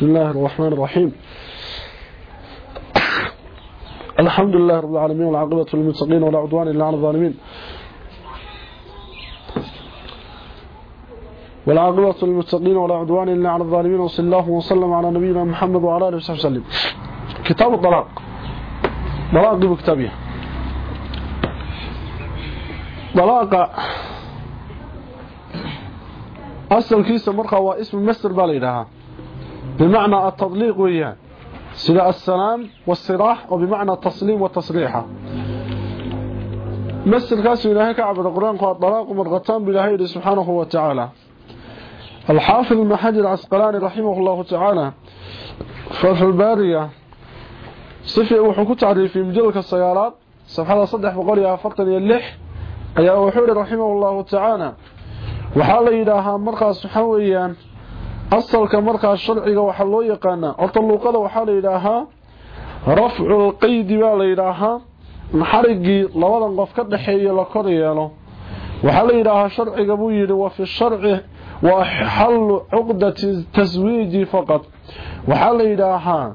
بسم الله الرحمن الرحيم. الحمد لله رب العالمين والعاقبة للمتقين ولا عدوان إلا على الظالمين. والعاقبة للمتقين ولا عدوان إلا على الظالمين وصلى الله وسلم على نبينا محمد وعلى آله وصحبه وسلم. كتاب الطلاق. طلاق بكتابه طلاق أصل كيس مرقى واسم المسر بالإلهة بمعنى التطليق وياه سلاء السلام والصراح وبمعنى التسليم والتصريح مسر كاس إلهي كعب القرآن قال طلاق مرغتان بالهي سبحانه وتعالى الحافظ المحجر العسقلاني رحمه الله تعالى فتح البارية صفي وحكو تعريف في مجلك السيارات صفحة صدح بقولها فرطن يلح أي وحوري رحمه الله تعالى waxaa la yidhaahaa markaas waxa weeyaan asalka markaas sharciga waxaa loo yaqaanaa horta luuqada waxaa la yidhaahaa rafcul qaydi baa la yidhaahaa xarigii labadan qof ka dhexeeya la kor yeelo. Waxaa la yidhaahaa sharciga buu yidhi wa fi sharci waa xallu cuqdati taswiiji faqad waxaa la yidhaahaa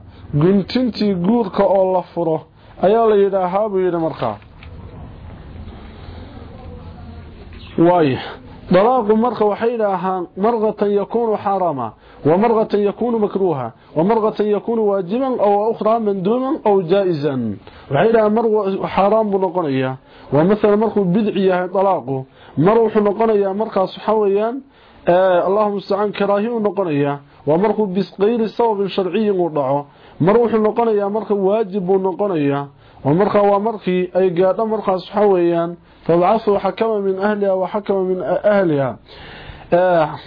guntintii guurka oo la furo ayaa la yidhaahaa buu yidhi markaa طلاق مرقة وحيدها مرغة يكون حراما ومرغة يكون مكروها ومرغة يكون واجبا أو أخرى مندوما أو جائزا. وحيدها مرغة حرام بنقنية ومثل مرغة بدعية طلاقه مرغة نقنية مرقة صحويا آه اللهم استعان كراهي نقنية ومرغة بغير سبب شرعي مرغة نقنية مرغة واجب نقنية ومرغة ومرغة أي قادة مرغة صحويا فبعثوا حكما من أهلها وحكما من أهلها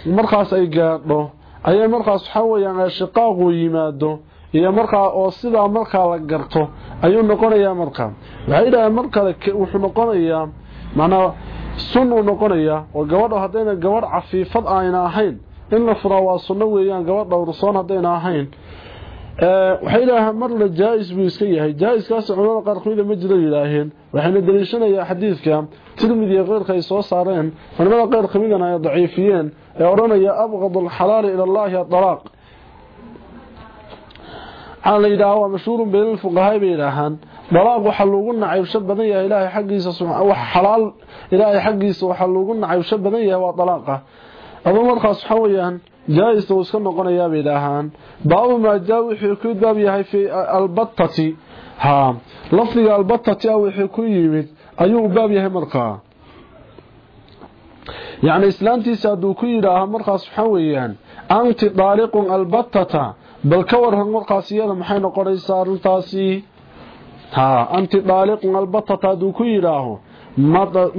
markaas ay gaadho ayay markaas waxa weeyaan shiqaaqu yimaado iyo markaa oo sidaa markaa la garto ayuu noqonayaa markaa waxay yidhahdeen markale wuxuu noqonayaa macnaa sun uu noqonayaa oo gabadha haddayna gabadh cafiifad ayna ahayn in la furaa waa sunno weeyaan gabadh dhowrsoon haddayna ahayn waxay yidhaahaan marna jaa-is buu iska yahay. Jaa-iskaas culamada qaarkood ma jiro yidhaaheen waxayna daliishanayaa xadiidka. Tirmidi iyo keyrka ay soo saareen. Culamada qeyr kamidana ay daciifiyeen. Ee odhanaya abqad alxalaali ila allahi adalaaq waxaa la yidhaha waa mashhuurun bayna alfuqahaa bay yidhaahaan dalaaq waxaa loogu nacaybsho badan yahay ilaahay xaggiisa xalaal ilaahay xaggiisa waxaa loogu nacaybsho badan yahay waa dalaaqa aduu markaas waxa weeyaan jaa-ista uu iska noqonayaa bay yidhaahaan baabu maa jaa wixii ku baab yahay fi albatati ha lafdiga albatati ah wixii ku yimid ayuu u baab yahay markaa yacni islaantiisa hadduu ku yidhaaha markaas waxaa weeyaan anti daaliqun albatata bal ka waran markaas iyada maxay noqonaysaa arrintaasi? Ha anti daaliqun albatata hadduu ku yidhaaho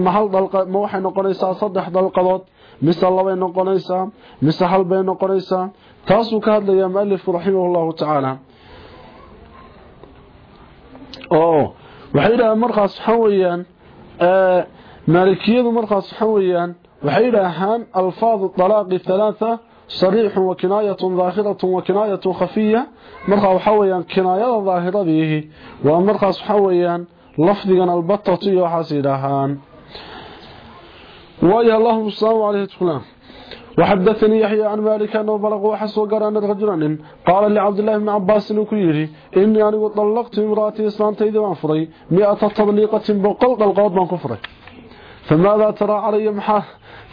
ma hal dalqa ma waxay noqonaysaa saddex dalqadood mise labay noqonaysaa mise hal bay noqonaysaa taasuu ka hadlayaa mualifku raximah llahu tacaala oo waxay yidhahaan markaas waxaa weeyaan maalikiyadu markaas waxaa waxay yidhaahaan alfaadu alaaqi halaatha sariixun wa kinaayatun daahiratun wa kinaayatun khafiya. Markaa waxaa weeyaan kinaayada daahiradiihi waa markaas waxaa weeyaan lafdigan albatatu iyo waxaas yidhaahaan waayo allahuma salaamu caleyhi tukulaan وحدثني يحيى عن مالك أنه بلغ وحسو قرأن رجلا قال لعبد الله بن عباس نكيري إني أنا طلقت امرأتي إسلامتي ذي وأنفري مئة تطليقة بقلق القوض من كفري. فماذا ترى علي محا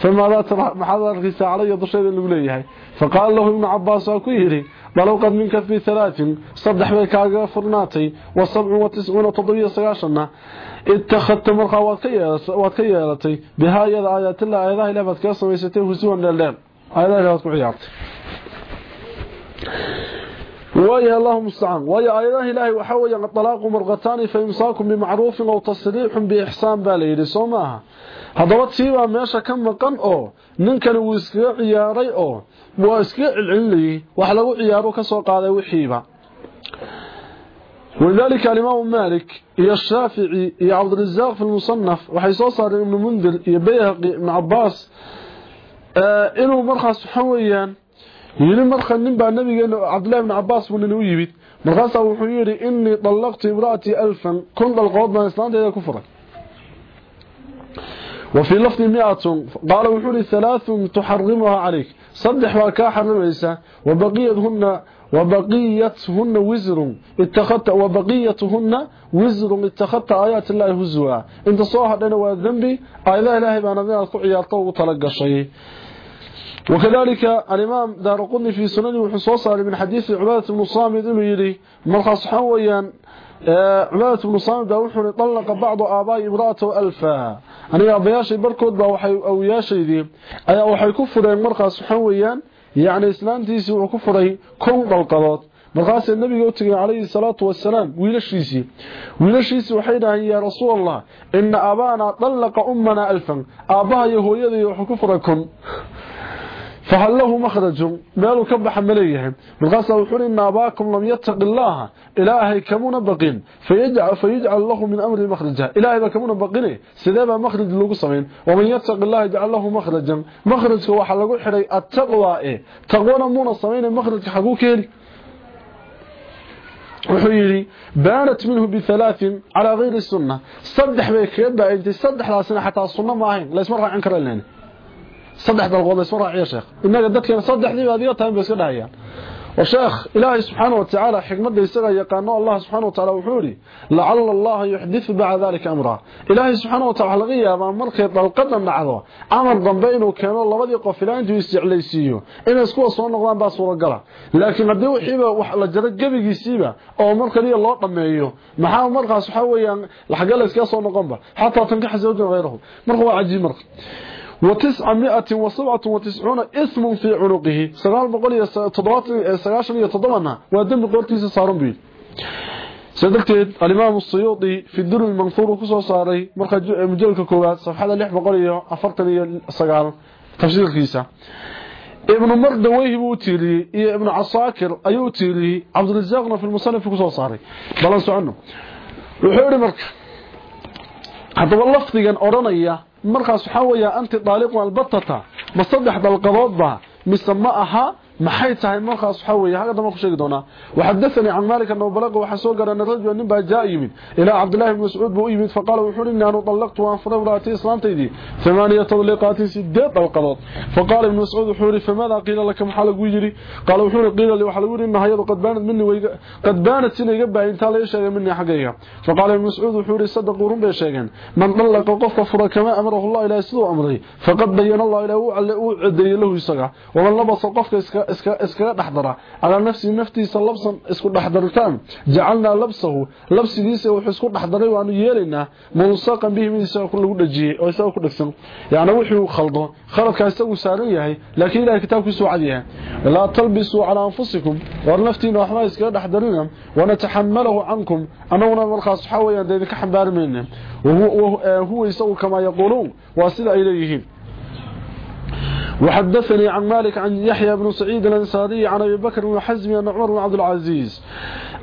فماذا ترى محاذا رخيصة علي ضشيد النبليه فقال له ابن عباس وكيري بلو قد منك في ثلاث صدح بك فرناتي وسبع وتسعون تضوية سياشنا ittakhadta markaa waad ka yeelatay bihaa iyada aayaatila aayadaha ilah baad kaga samaysatay husuwan dheeldheel aayadaha ilah baad ku ciyaartay waayaha allahu mustacaan waayo aayadaha ilaahay waxaa weeyaan dalaaqu marqataani fa imsaakun bimacruufin ow tasriixun biixsaan baa la yidhi soo maaha haddaba tiibaa meesha ka maqan oo ninkani wuu iskaga ciyaaray oo waa iskaga celcelinayey wax lagu ciyaaro ka qaaday wixiiba ولذلك الإمام مالك إيا الشافعي إيا عبد الرزاق في المصنف وحي صار ابن منذر إيا بيهقي ابن عباس آه إنه مرخص حويا. يلي مرخص نبع النبي عبد الله بن عباس من الويبت مرخص وحيري إني طلقت امرأتي ألفا كنت القوض من إسلام إذا كفرت وفي لفظ مئة قال وحولي ثلاث تحرمها عليك. صدح وكا حرميسا وبقيتهن وبقيتهن وزر. اتخذت وبقيتهن وزر. اتخذت آيات الله هزوا. انت لنا وذنبي آيات الله. بانا ذا كعيارته وتلقشي وكذلك الإمام دار قطني في سننه وحصوصا من حديث عبادة بن صامد يري. مرخص حويا. عبادة بن صامد وحن طلق بعض آباء امرأته ألفا. أنا أبياشي بركود وحي أو ياشي ذي أي وحي كفر يعني اسلامتي سو كو فدي كون قلقدود مرقاس النبي أو تغي عليه الصلاة والسلام ويلشيسي. ويلشيسي وحيدا يا رسول الله. إن أبانا طلق أمنا الفا. ابا يهويدي و خو فهل له مخرج ماله كبح مليه بالقصة وحول إن أباكم لم يتق الله. إلهي كمون بقين. فيجعل, فيجعل له من أمر مخرجا. إلهي كمون بقين سيدابا مخرج لغو سمين ومن يتق الله يجعل له مخرجا. مخرج هو حلقو حري. التقوى إيه؟ تقوانا مونا سمين مخرج حقو كيري. wuxuu yidhi baanat minhu bialaain calaa hayri sunna saddex bay kaga baaintay saddexdaasina xataa sunno ma ahayn laysma raacin saddex dalqood laysma raaciyo sheekh innaga dadkeena saddexdiiba adiga tahay bay iska dhahayaan وشيخ إلهي سبحانه وتعالى حكمة يسغى يقانو الله سبحانه وتعالى وحوري. لعل الله يحدث بعد ذلك أمره إلهي سبحانه وتعالى لغيه أمام مركي طلقنا نعضو أمر ضمبين وكانوا الله بدي قفلان جو يستعليسيو إن اسكوا صور نقضان بها صورة قلع لكن قد وحيبا لجرد قبي يسيبا أو مركي لي الله طمعيه محاو مركي سبحانه لحق الله اسكوا صور بها حتى تنكح زوجا غيره. مركي عجيب مركي وتسعمائة وسبعة وتسعون اسم في عنقه سقال بقول سقاشن يتضمنها ودم قولتيس صارن بي سيدكتيد الإمام السيوطي في الدر المنثور وكسو صاري مرخى مجلك كوبات صفحة لح بقول أفرتني سقال تفسير كيسا ابن مردويه بوتيلي إيه ابن عساكر أيوتيلي عبد الرزاقنا في المصنف كسو صاري بلانسو عنه وحوري مركة حتى والله لفظيا أورانيا markaas waxa weeyaa anti daaliqu albatata ma saddex dalqadoodba mise ma aha maxay tahay markaas waxa weeye? Haga dama ku sheegi doonaa. Waxadathani can maalika nabalaqa waxaa soo garan rajula nin baa jaa yimid ilaa cabdillahi bni mascuud buu yimid. Faqaala wuxuu hi inaanu dallaqtu waan furay imraatii islaantaydii amaaniya tadliiqaatin sideed dhalqadood. Faqaala ibni mascuud wuxuu ihi famaada qiila laka? Maxaa lagu yidhi? Qaala wuxuu hi qiila li waxa lagu yidhi nahayadu qadbaanad mini qad baanad sina iga baahi sheegay minii xaggayga. Faqaala ibni mascuud wuxuu ihi sadaquu run bay sheegeen. Man dallaqa qofka fura kamaa amrahu llah ilahi siduu amray faqad bayana allah ilahi wuu cadeeyey lahu isaga. Waman labasa qofka iska iskaga dhaxdara ala nafsi naftiisa labsan isku dhaxdaritaan jacalna labsahu labsigiisa wuxuu isku dhaxdaray waanu yeelaynaa munsaqan bihi min isaga lagu dhajiyay oo isaga ku dhagsan yaana wuxuu khaldo khaladka isagu saaran yahay laakiin ilaahay kitaabkiisu yahay la talbisu ala anfusikum war naftiina waxba iskaga dhaxdarina wana tahammalahu ankum anawna markaas waxa weeyaan deedka xambaarmayna وهو يسوي كما يقولون واسida ay leeyihiin وحدثني عن مالك عن يحيى بن سعيد الأنصاري عن أبي بكر بن حزم عن عمر بن عبد العزيز.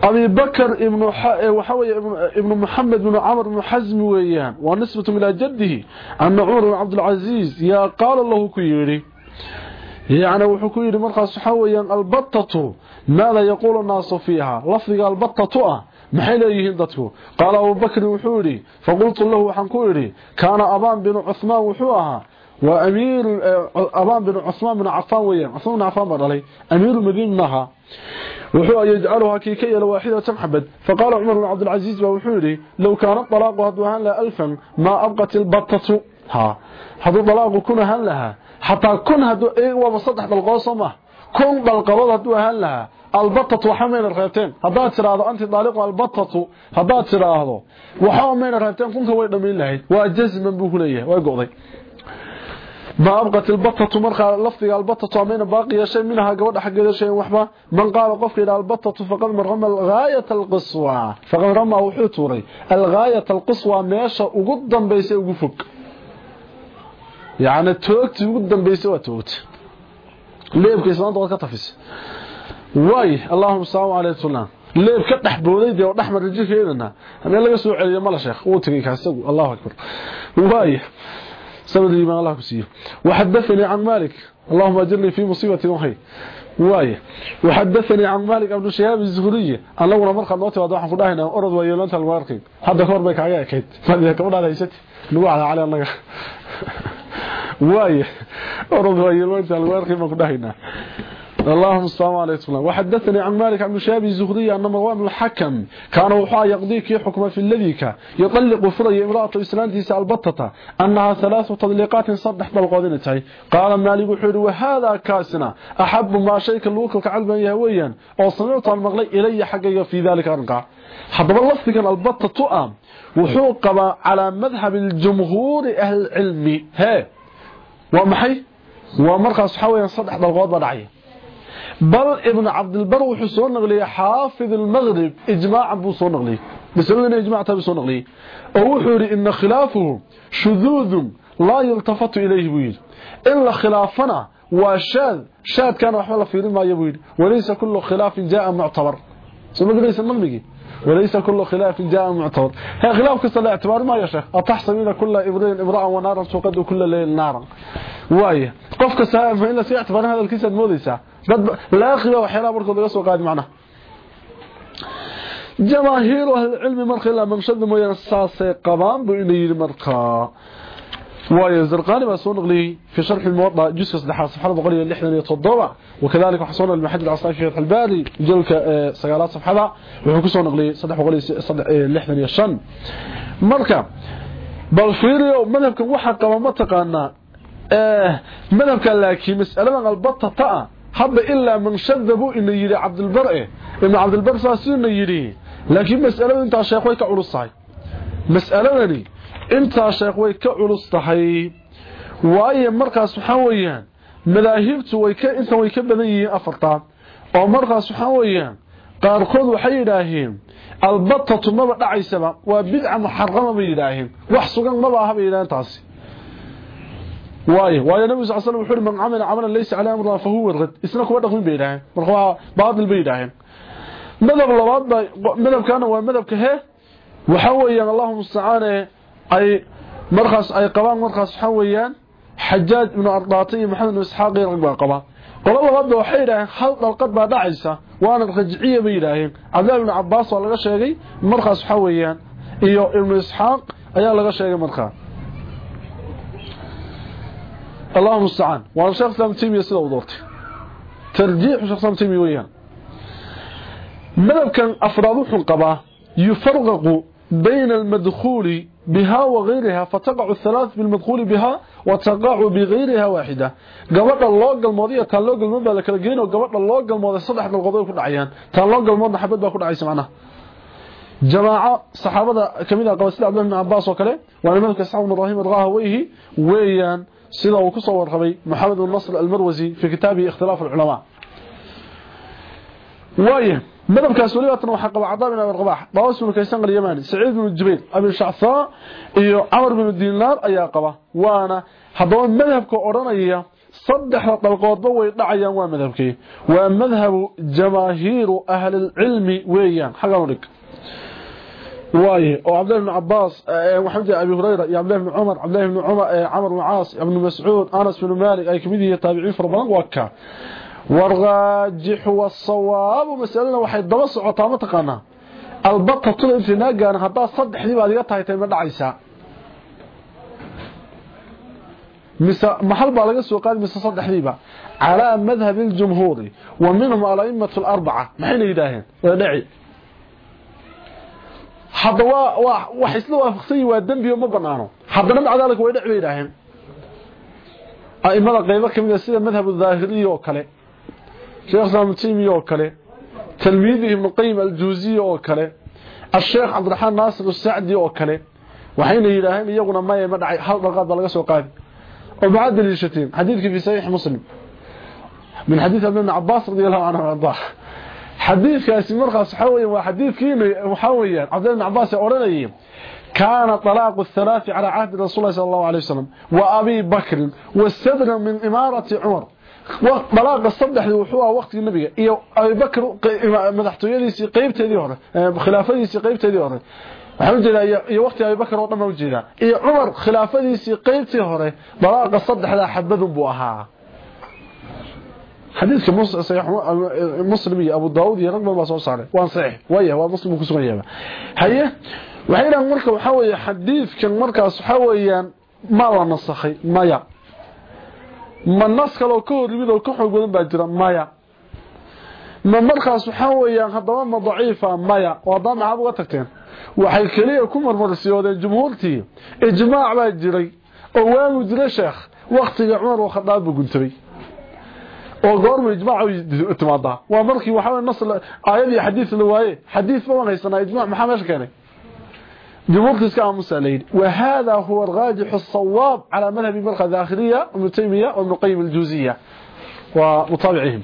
أبي بكر ابن. وحوي ابن محمد بن عمر بن حزم ويان ونسبة إلى جده أن عمر بن عبد العزيز يا قال الله كيري. يعني وحو كيري مرخص حويا البطة ماذا يقول الناس فيها؟ لفظ البطة bakr wuxuu yidhi faqultu lahu waxaan ku idhi kaana abaan binu cuhmaan wuxuu ahaa amiir abaan binu cuhmaan binu cafaan weeyaan cuhmaan binu cafaan baa dhalay amiiru madiinaha wuxuu yajcaluhaa kii ka yeela waaxidatan xabad faqaala cumar bn cabdilcasiis baa wuxuu yidhi low kaana dalaaqu hadduu ahaan lahaa alfan maa abqat ilbatatu ha hadduu dalaaqu kun ahaan lahaa xataa kun hadduu waaba saddex dalqood soo maah kun dalqadood hadduu ahaan lahaa albatatu waxa mayna reebteen haddaad tiraahdo anti daaliqu albatatu haddaad tiraahdo waxa ما أبقت البطة مرخى لفظي البطة أمين باقي شيء منها قبل حق شيء وحبا من قال قفك إلى البطة فقد من رمى الغاية القصوى فقد رمى وحوتوري الغاية القصوى ماشا وقدا بيسي وقفك يعني توقت وقدا بيسي وتوقت ليه بكيسان دوات كتفس واي اللهم صل على سيدنا leeb ka dhaxbooday oo dhaxmar jirkeedana hadii laga soo celiyo mala sheekh uu tagay ka isagu Allahu akbar waay سبب ما الله كسيه وحدثني عن مالك اللهم اجرني في مصيبتي وحي واي وحدثني عن مالك بن شهاب الزهري انغنا marka noo timaado waxaan ku dhahaynaa orod waa yeelanta alwarqi hadda kor bay kaaga ekeyd fadhiga ka wadaadaysid nuwa ala cali anaga واي orod waa yeelanta alwarqi ma ku dhahaynaa اللهم صل على سيدنا وحدثني عن مالك عن شاب الزهري أن مروان الحكم كان وحا يقضيك حكم في الذي يطلق فري امرأة إسلامتيس البطة أنها ثلاث تطليقات صدح بالقوذنتي قال مالك وحير وهذا كاسنا أحب ما شيك الوكل كعلبا يهويا وصنعت المغلي إلي حقيقة في ذلك أرقع حضر الله كان البطة تؤام وحوق على مذهب الجمهور أهل العلم. ها. ومحي. ومرخص حويا صدح بالقوذ بدعيه بل ابن عبد البر وحو سو نقلي حافظ المغرب اجماعا بو سو نقلي بسبب اجماع تبي سو نقلي أو وحو إن خلافه شذوذ لا يلتفت إليه بيد إلا خلافنا وشاذ شاذ كان وحو لا فيرين ما يبيد وليس كل خلاف جاء معتبر. سو نقلي سنمغي وليس كل خلاف جاء معتبر هي خلاف قصة الاعتبار ما يا شيخ؟ اتحصل إلى كل إبراهيم ابراء ونارا توقد كل ليل نارا. وايه قف كسائف الا سيعتبر هذا الكسد موديسا لا خلاف وحيره برك لا سوق معنا. جماهير أهل العلم مرخي الا ممشد مويان الساسه قوام بين يرمقا waayo zarqani baa soo naqliyay fi sharh al-muwatta juzka 3 safxada 167 وكذلك حصل المحد العصافي في الباري جلك سغالات صفحه wuxuu ku soo naqliyay 365 marka bal fiiriyo madhabkan waxa qaba ma taqaana ee madhabka laakiin mas'aladan albata taa hadda ilaa man shadabu ina yidhi cabdilbare ibnu cabdilbar saasina yidhi laakiin mas'aladu intaa sheekh way ka culus tahay mas'aladani waayo markaas waxaa weeyaan madaahibtu way ka intan way ka badan yihiin afartaa oo markaas waxaa weeyaan qaarkood waxay yidhaaheen albatatu maba dhacaysaba waa bidca muxarama bay yidhaaheen wax sugan maba aha bay yidhaheen taasi waayo waayo nabi sallallahu alayhi wasallam man amila amalan laysa ala amrina fa huwa rad isna kuwa dhaqmin bay yiraahdeen marka waa baadil bay yiraahdeen madab labaad bay madabkana waa madabka he waxa weeyaan allahumma musta'aan ay markaas ay qabaan markaas waxa weeyaan xajaaj ibnu ardaati iyo maxamed ibnu isxaaq iyo ragbaa qaba. Qola waxay yidhaaheen hal dhalqad baa dhacaysa waana rajciya bay yidhaaheen cabdillahi ibnu cabaas waa laga sheegay markaas waxa weeyaan iyo ibnu isxaaq ayaa laga sheegay markaa. Allahu mustacaan waana sheekh islaam timiya sida uu doortay. Tarjiixu sheekh islaam weeyaan. Madabkan afraad wuxuu qabaa yufarqaqu بين المدخول بها وغيرها فتقع الثلاث بالمدخول بها وتقع بغيرها واحدة. قبط اللوغ الماضية كان لوغ الماضية لكلا جين وقبط اللوغ الماضية صدح القضاء يكون عيان. كان لوغ الماضية حبت باكون عيس معنا جماعة صحابة كميدة قواسل عبد الله بن عباس وكله وأنا ملك اسحاق بن إبراهيم الغاهويه ويان. soo warqabay Maxamed bin Nasr al-Marwazi fi kitaabi Ikhtilaf al-Ulama waaye madhabkaas waliba tan waxa qaba Cadaan bin Abi Rabah Dawas bin Kaysan al-Yamani Sa'id bin Jubayr Abi Sha'tha iyo Amr bin Dinar ayaa qaba waana haddaba madhabka oranaya saddex dalqoodba way dhacayaan waa madhabkii waa madhabu jamaahiiru ahli al-ilmi weeyaan xagan u dhig وايه وعبد الله بن عباس وحمد ابي هريره يا عبد الله بن عمر عبد الله بن عمر عمر بن عاص ابن مسعود انس بن مالك اي كميديه تابعين فربان وكا والراجح والصواب مسالنا waxay daba socotaa ma taqaana albata tul intinaagan hada saddexdii baad iga tahay tay ma dhacaysa misa mahal baa laga soo qaad misa saddexdiiba ala madhhab al-jumhur wa minhum al-a'immah al-arba'a maxay yidaahdeen waa dhaci hadda waa wax isla waafaqsan waa dambi ma banaano haddana macdaalka way dhac weeyaan aimada qaybo kamid sida madhab dhaahiri oo kale شيخ سامتيمي وكله تلميذه القيم الجوزي وكله الشيخ عبد الرحمن ناصر السعدي وكله وحين الهام يقول ما يمدعي حال بغض الله قاسي وبعد الشتيم حديث في صحيح مسلم. من حديث ابن عباس رضي الله عنه حديث حديثك اسم مرخص حوي وحديثك محويا. عبد الله عباس أوراني كان طلاق الثلاث على عهد رسول الله صلى الله عليه وسلم وأبي بكر واستدنا من إمارة عمر. وقت بلاغ الصدح وحوها وقت النبي. يا أبي بكر مدحتيسي قيبته دي هره آه، خلافتيسي قيبته دي هره الحمد لله يا وقت أبي بكر ودما وجينا يا عمر خلافه سي قيبته هره بلاغ الصدح لا حدد بوها حديث صحيح آه، مسلمي أبو داوود يرقم ما سو صار وان صحيح. ويا هو مسلم كسميه هي وحين مركه وحا حديث كان مركه صحا ويا ما لا نسخي ما يا. Ma nas kaloo ka hor yimid oo ka xoog badan baa jira maya. Ma markaas waxa weeyaan haddaba ma daciifa maya. Oo haddaba maxaad uga tagteen? Waxay keliya ku marmarsiyoodeen jumhuurtii. Ijmaac baa jiray. Oo waagu jira sheekh. Waktiga cumar oo khadaab buu guntabay oo goorma ijmaac timaadaa. Waa markii waxa weeye nas aayad iyo xadiis la waaye. Xadiis ma haysanaa ijmaac maxaa meesha keenay جمهور كام مسالين وهذا هو الراجح الصواب على مذهب مرقى الداخلية وابن تيمية وابن القيم الجوزية ومطابعهم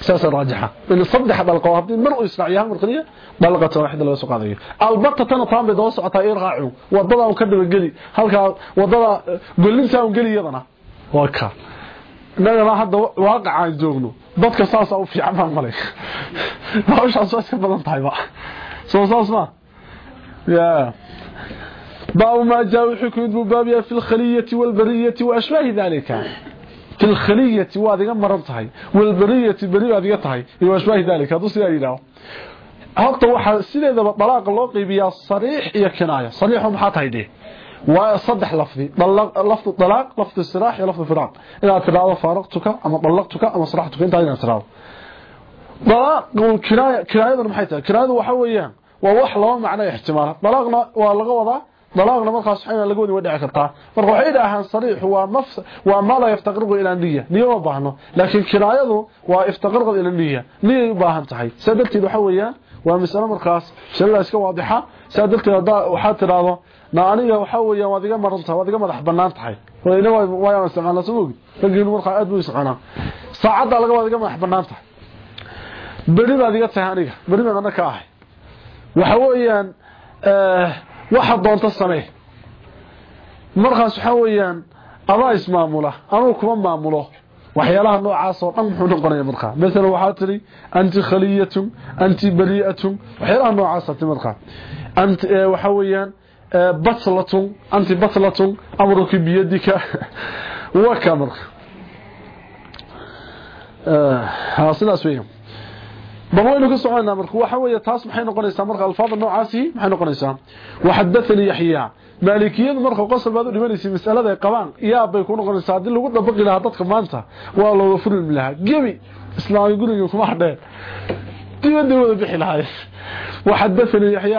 ساسا راجحة. إن صدح بالقواب مرء يسرعيها مرقلية بلغة واحدة لو هذه البطة تنا طعام بدو سقطا يرغعوا وضدا وكدب القلي. هلكا وضدا قلنسا وقلي يضنا. وكا. naga ma hadda waaqic aan joogno dadka saas u fiican baan malay hawshaas waa badan tahay ba soo saas ma يا. باب ما جاء حكم بابيا في الخلية والبرية وأشباه ذلك. في الخلية وهذه مرمتهي والبرية برية هذه تهي؟ وأشباه ذلك. هذا سيئة إله هذا هو سيئة طلاق الله قيبيا صريح إيا كناية؟ صريح ومحاط هيديه وصدح لفظي. لفظ الطلاق لفظ السراح لفظ الفراق إذا تراضى فارقتك أما طلقتك أما صرحتك أنت هنا تراضى طلاق كناية كناية محيطة كناية وحويان waa wax laba macno ihtimaal dalaqna waa laga wadaa dalaqna markaas waxay laga wadi wadhici kartaa. Marka waxay dhaahan sariix waa nafs waa ma la yaftaqriqu ila niyya. Niyya ma baahno laakiin kiraayadu waa iftaqriqu ila niyya. Niyya u baahan tahay. Sababtii waxa weeyaan waa mas'ala markaas shalala iska waadixa. Sababtii waxa tiraado na aniga waxa weeyaan waad iga maranta waad iga madax bannaan tahay. Wayna waa aan isticmaalna sabuug laakiin marka aad buu isticmaalna saacada laga waad iga madax bannaan tahay. Bari baad iga tahay aniga. Bari baad ka ahay waxa weeyaan waxa doonta samee. Markaas waxa weeyaan adaa ismaamula anuu kuma maamulo. Waxyaalaha noocaas oo dhan muxuu noqonayaa markaa mesela waxaa tiri anti khaliyatun anti bari'atun waxyaalaha noocaas ati markaa anti waxa weeyaan batlatun anti batlatun amruki biyadika. Waka marka. Sidaas weeyaan بابوينو كسوعنا مركو waxa weeye taas maxay noqonaysaa marka alfaada noocaasi maxay noqonaysaa waxadathani yahya maalikiyadu marka qosol baad u dhimanaysaa mas'alada ay qabaan yaa bay ku noqonaysaa hadii lagu dabaqi lahaa dadka maanta waa loo furin lahaa gebi islaami guriga kuma hadheen dibadda wada bixi lahayd وحدثني يحيى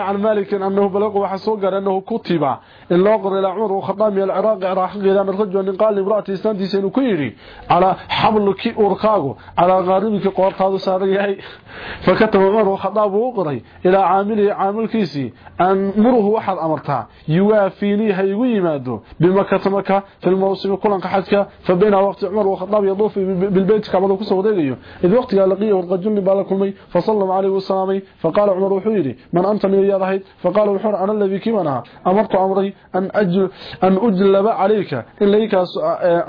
عن مالك أنه بلغ وحسوقر أنه كتب إن لا قر إلى عمر وخطام العراق عراق إلى الرجل أن قال لامرأة إسلامتي سينكيري على حبلك أرقاغو على غاربك قوارقاضو ساريهي فكتب عمر وخطاب وقري إلى عامله عامل كيسي. أن مره واحد أمرتها. يوافيني هيغو يمادو بمكة مكة في الموسم كلان كحدك. فبين وقت عمر وخطاب يضوف بالبيت كعبدو كسو وديغيو إذ وقت لقيه والرجل بالكمي فصلى عليه وسلامي فقال عمر وحيري. من أنت من يضحي فقال وحر أنا الذي أن أجل أن أجلب عليك. إن ليك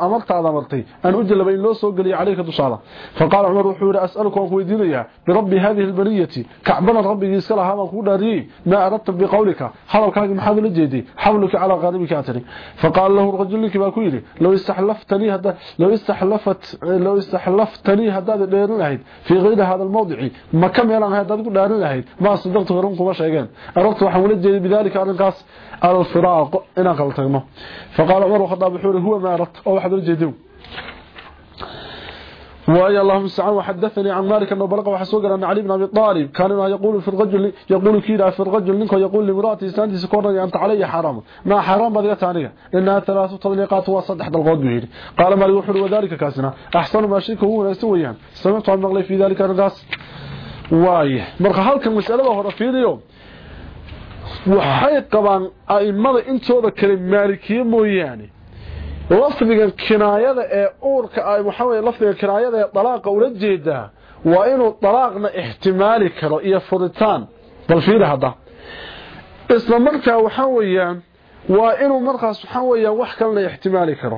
أمرت على أمرتي. أن أجلب إن لو سوق عليك تصالة فقال عمر وحيري أسألك وكويدينيا برب هذه البرية. كعبنا ربي يسكلها ما قول ما أردت بقولك. حلو كان محاول الجيدي. حولك على غاربك أتري. فقال له الرجل لك باكويري لو استحلفتني هذا لو استحلفت لو استحلفتني هذا دير لهيد في غير هذا الموضع. ما كم يلان هذا دير لهيد ما صدقت غيرهم ما شيغان أردت waxaan wala jeeday bidalika arrinkaas al-firaq ina kala tagno faqala umar khadaab xuri huwa ma arat oo waxa la jeeday ويا اللهم استعان وحدثني عن مالك انه بلغ وحسوق ان علي بن ابي طالب كان يقول في الرجل يقول كذا في الرجل منك يقول لمراتي سانتي سكورني انت علي حرام ما حرام بدك ثانيه انها ثلاث تطليقات وصدح الغود به قال ما يوحر وذلك كاسنا احسن ما شيك هو يسويان سمعت عن مغلي في ذلك الرقاص واي marka halkan mas'alada hore fiiriyo waxay qabaan aimada intooda kale maalikiye mooyaane. Lafdiga kinaayada ee uurka ay waxa weeye lafdiga kinaayada ee dalaaqa ula jeedaa waa inuu dalaaqna ihtimaali karo iyo furitaan bal fiiri hadda. Isla markaa waxa weeyaan waa inuu markaas waxa weeyaan wax kalena ihtimaali karo.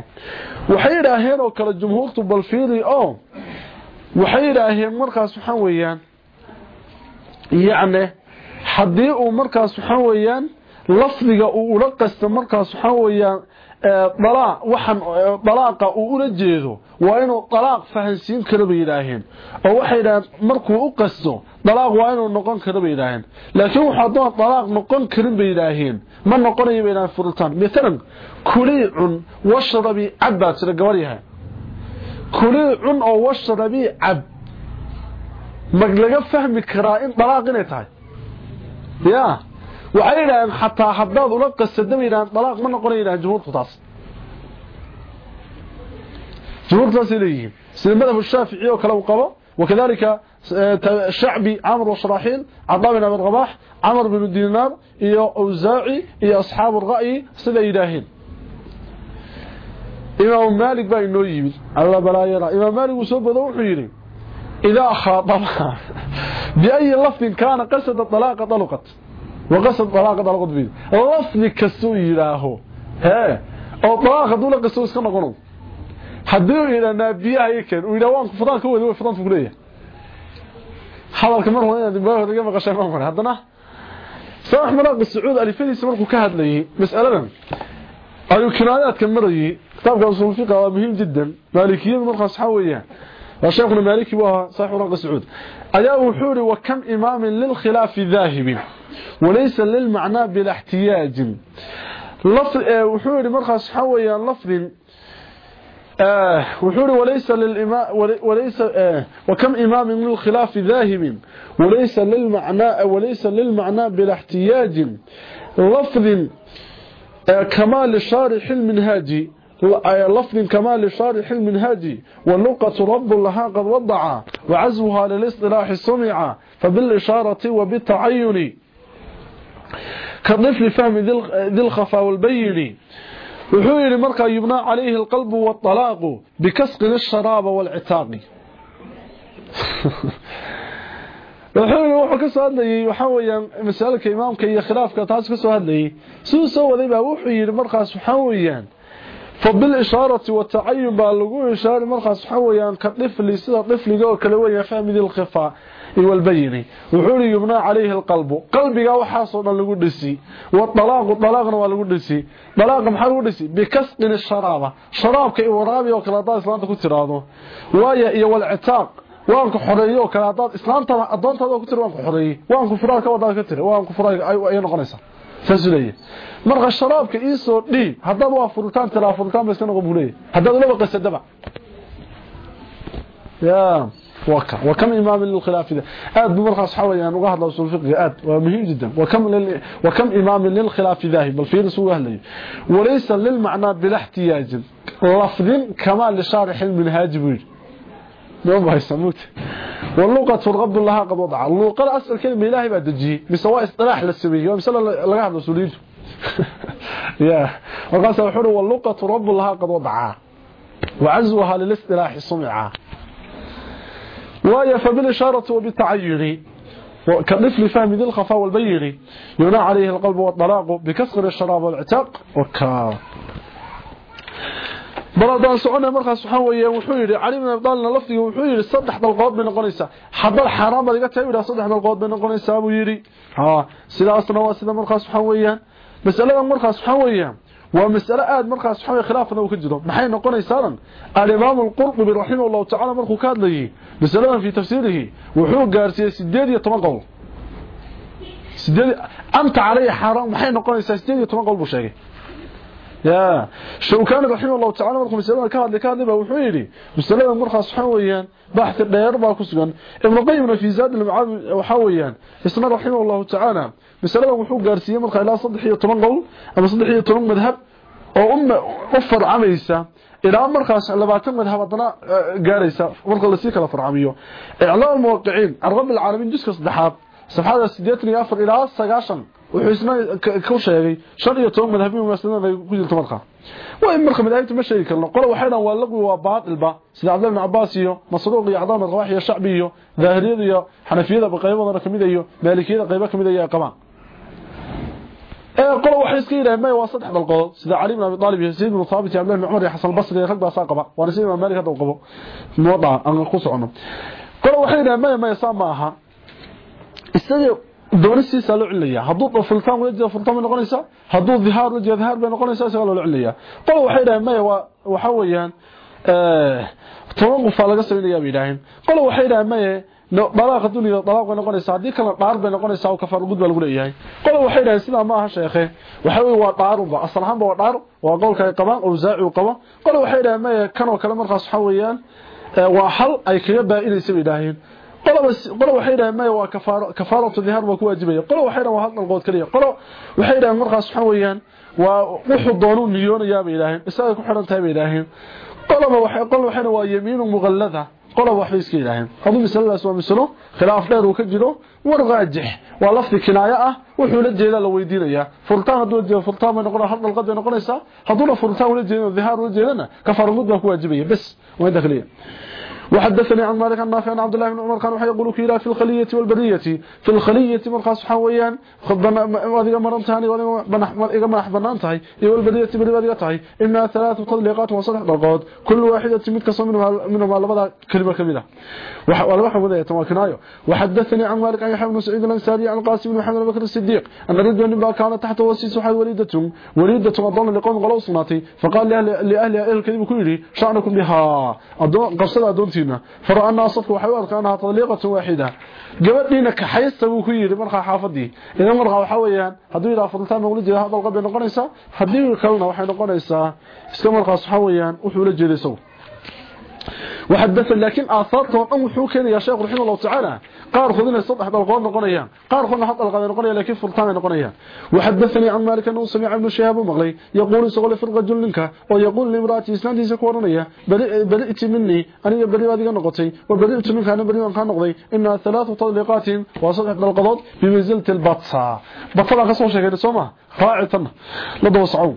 Waxay yidhaaheen oo kale jumhuurtu bal fiiri oo waxay yidhaaheen markaas waxa weeyaan yacni haddii uu markaas waxa weeyaan lafdiga uu ula qasto markaas waxa weeyaan waxan dalaaqa uu ula jeedo waa inuu dalaaq fahansiin karo bay yidhaaheen oo waxay yidhaaheen markuu u qasto dalaaq waa inuu noqon karo bay yidhaaheen laakiin waxaa doon dalaaq noqon karin bay yidhaaheen ma noqonayo bay yidhaaheen furitaan maalan kulii cun washrabi cab baa jira gabar yahay. Kulii cun oo washrabi cab mag laga fahmi karaa in dalaaq inay tahay يا. وحيلا حتى حداد ولقى السدم إلى طلاق من قرى إلى جمهور قطاس جمهور قطاس إليه. سلم مذهب الشافعي وكلام قبه وكذلك آه، شعبي عمرو وشراحيل عبد الله بن غباح عمرو بن دينار يا أوزاعي يا أصحاب الرأي سيد الهين إمام مالك بين نويب الله بلا يرى. إمام مالك وسوف دو خيري idaa khaadaba biayi lafdin kaana qasada dalaaqa daluqat وقصد طلاق طلاق بيد لفظ كسو يراهو ها أو طلاق دول hadii ila nabiyaha yeen uu ilaa fadaan ka wada fadaan ku leeyahay hadalka mar hore inaan baa hore ma qashay ma mar hadana soo xmaraq sacuud alifadiisa markuu ka hadlayay mas'aladan ayu kinaayadka marayay kitabka usul fiqh waa muhiim jiddan maalikiyadu markaa sax weeyaan وشيخنا مالكي وها صحيح رق سعود. أيا وحوري وكم إمام للخلاف ذاهب وليس للمعنى بلا احتياج. لفظ وحوري مرخص حويا لفظ آه وحوري وليس للإمام وليس آه وكم إمام للخلاف ذاهب وليس للمعنى وليس للمعنى بلا احتياج. لفظ آه كمال شارح المنهاجي لفظ كمال لشارح المنهاجي واللقة رب لها قد وضع وعزوها للاصطلاح سمع فبالإشارة وبالتعين. كالطفل فهم ذي الخفا والبين. وحويل مرقى يبنى عليه القلب والطلاق بكسق الشراب والعتاق. وحويل وحو كسو هدلي وحويا مسألة إمامك هي خلافك تاس كسو هدلي. سو سو ذيبا وحويل مرقى سبحانويا فبالإشارة والتعين بالغو إشارة مرخص حويان كطفل سيدا طفل جو كلوية فهم ذي الخفاء والبيني وحولي يبنى عليه القلب قلبي وحاصل لغو دسي والطلاق طلاقنا ولغو دسي طلاق محل دسي بكسق الشرابة شرابك إورابي وكلاطات إسلامتا كترادو وايا إيا والعتاق waanku xoreeyo kala dad islaanta adoontada ku tir waanku xoreeyay waanku furaaka wada ka tir waanku furaaka ay noqonaysaa فزليه مرغ الشرابك ايسو دي هذا waa furitaan tira furitaan bas kana qabulay hada laba qasadaba يا وكا وكم إمام للخلاف ده؟ أد مرخص حويان uga hadla usul aad waa muhiim jiddan وكم لل... وكم إمام للخلاف ذاهب بل في سوى أهلي وليس للمعنى بلا احتياج. لفظ كما لشارح المنهاج بير نوم هيسموت واللغة رب الله قد وضع اللغة أصل كلمة إلهي بعد الجي بسواء اصطلاح للسبيل ومثلا لقاها رسولين يا. وقاص وحر واللقه رب الله قد وضعا وعزوها للاستلاح صنعا. ويا فبالإشارة وبالتعير وكذف لفهم ذي الخفا والبير ينع عليه القلب والطلاق بكسر الشراب والعتاق وكا برضا سعونا مرخا سبحان ويا وحيري علمنا بضالنا لفظي وحيري صدح بالقوض من القنيسة حضر الحرام اللي قتل يولا صدح بالقوض من القنيسة ويري ها آه، سلا أصلا واسلا مرخا سبحان ويا مسألة مرخص حويا ومسألة آد حويا صحوية خلافنا وكجدو ما حين نكون يسارا الإمام القرطبي رحمه الله تعالى مرخه كادلي مسألة في تفسيره. وحو غارسيه 18 قول سدد امتع علي حرام. ما حين نكون يسار 18 قول بشيغي يا. شو كان رحمه الله تعالى مرخه مسألة كادلي كادلي وحو يري مسألة مرخص حويا بحث دهير با كسغن ابن قيم في زاد المعاد وحويان اسمه رحمه الله تعالى. Al-ma'ad waxa weeyaan isna rahimahu allah ta'ala mas'alada wuxuu gaarsiiyay markaa ilaa 13 qowl ama 13 madhab oo umma ufar camaysa ilaa markaas 20 madhab hadana gaaraysa marka la sii kala farcamiyo i'laam muwaqqi'in arqam al-alamin jiska saddexaad safxada 84 ilaa 9 wuxuu isna ku sheegay shan iyo toban madhabiin mas'alada ay ku jirto markaa waa in marka madhabta ma sheegi karno qolo waxay dhan waa laqwi waa baatilba sida Abdullah ibn Abbas iyo Masruuq iyo Adaam al-Rawahi iyo Shacbi iyo Zaahiriyada iyo Xanafiyada qaybadana kamid iyo Maalikiyada qaybo kamid iyo qabaan iyo Abdullah ibn Umar iyo Hasan al-Basri rag baa saa qaba waa sida Maalik hada qabo mooda aan ku socono qolo waxay yiraahdeen ma ma sama aha isaga doonistiisa loo cilaya hadduu fultaan wala jeedo fultaan bay noqonaysaa hadduu dhihaar la jeedo dhihaar bay noqonaysaa isaga loo cilaya qolo waxay dhahaan maya waa waxa weeyaan toban qofaa laga samaynayaa bay yidhaaheen qolo waxay dhahaan maya dalaaqa duniya dalaaq bay noqonaysaa haddii kale dhaar bay noqonaysaa oo kafaar gud baa lagu leeyahay qolo waxay dhahaan sidaa ma aha sheekhe waxa weeye waa dhaaruba asal ahaanba waa dhaar waa qowlka ay qabaan oo zaaci uu qabo qolo waxay dhahaan maya kan oo kale markaas waxa weeyaan waa hal ay kaga baa-inaysa bay yidhaaheen qolo waxay dhahaan maya waa kafaaro kafaaratu dhihaar waa ku waajibaya qolo waxay dhahaan waa hal dalqood kaliya qolo waxay dhahaan markaas waxa weeyaan waa wuxuu doonuu niyoonayaa bay yidhaaheen isaga ku xidhan tahay bay yidhaaheen qoloba waxay qolo waxayna waa yamiinu muqallada qoloba waxbay iska yidhaaheen hadduu masaladaas waa masalo khilaaf dheer uu ka jiro war raajix waa lafdi kinaayo ah wuxuu la jeedaa la weydiinayaa furtaan hadduu jeedo furtaan bay noqonaa hal dalqad bay noqonaysaa hadduuna furtaan ula jeedin dhihaar ula jeedana kafaarumud baa ku waajibaya bas waa inta kaliya وحدثني عن مالك عن نافع عن عبد الله بن عمر كان وحي يقول كيلا في الخلية والبرية. في الخلية مرقص حويان خضنا وذيك مرنتاني وذيك منح بنانتهي والبرية برية تهي. إنها ثلاث تطليقات وصلح ضغط كل واحدة متكسر منهم منهم على بضع كلمة كبيرة. والوحى وذي تماكنايو وحدثني عن مالك عن يحيى بن سعيد الأنصاري عن القاسم بن محمد بكر الصديق. أن رجل بن كان تحت وسيس حي وليدة وليدة أضل لقوم غلو صناتي. فقال لأهل لأهل أهل الكذب كله شأنكم بها. قصد أدونتينا فرأى الناس waxay u arkaanaha tadliiqatu waahida gabadhiina ka xaysta buu ku yiri marka xaafadii ina marka waxa weeyaan haduu ila fadltaan ma wali hadal qab noqonaysa hadii kalena waxay noqonaysaa iska markaas waxa weeyaan wuxuu la jeeday وحدث لكن آثارته أم حوكين يا شيخ رحمه الله تعالى. قار خذنا صدح بالقوان نقنيا قار خذنا حط القوان نقنيا لكن فرطان نقنيا وحدثني عن مالك أنه سمع ابن شهاب مغلي يقول سغل في الرجل منك ويقول لامرأتي إسنادي سكورنيا بدأت مني. أنا بريء هذه نقطي وبدأت منك أنا بريء كان نقضي إنها ثلاث تطليقات وصدح بالقضاء بمنزلة البطة. بطلع قصوة شيء سوما. راعتنا لدو صعو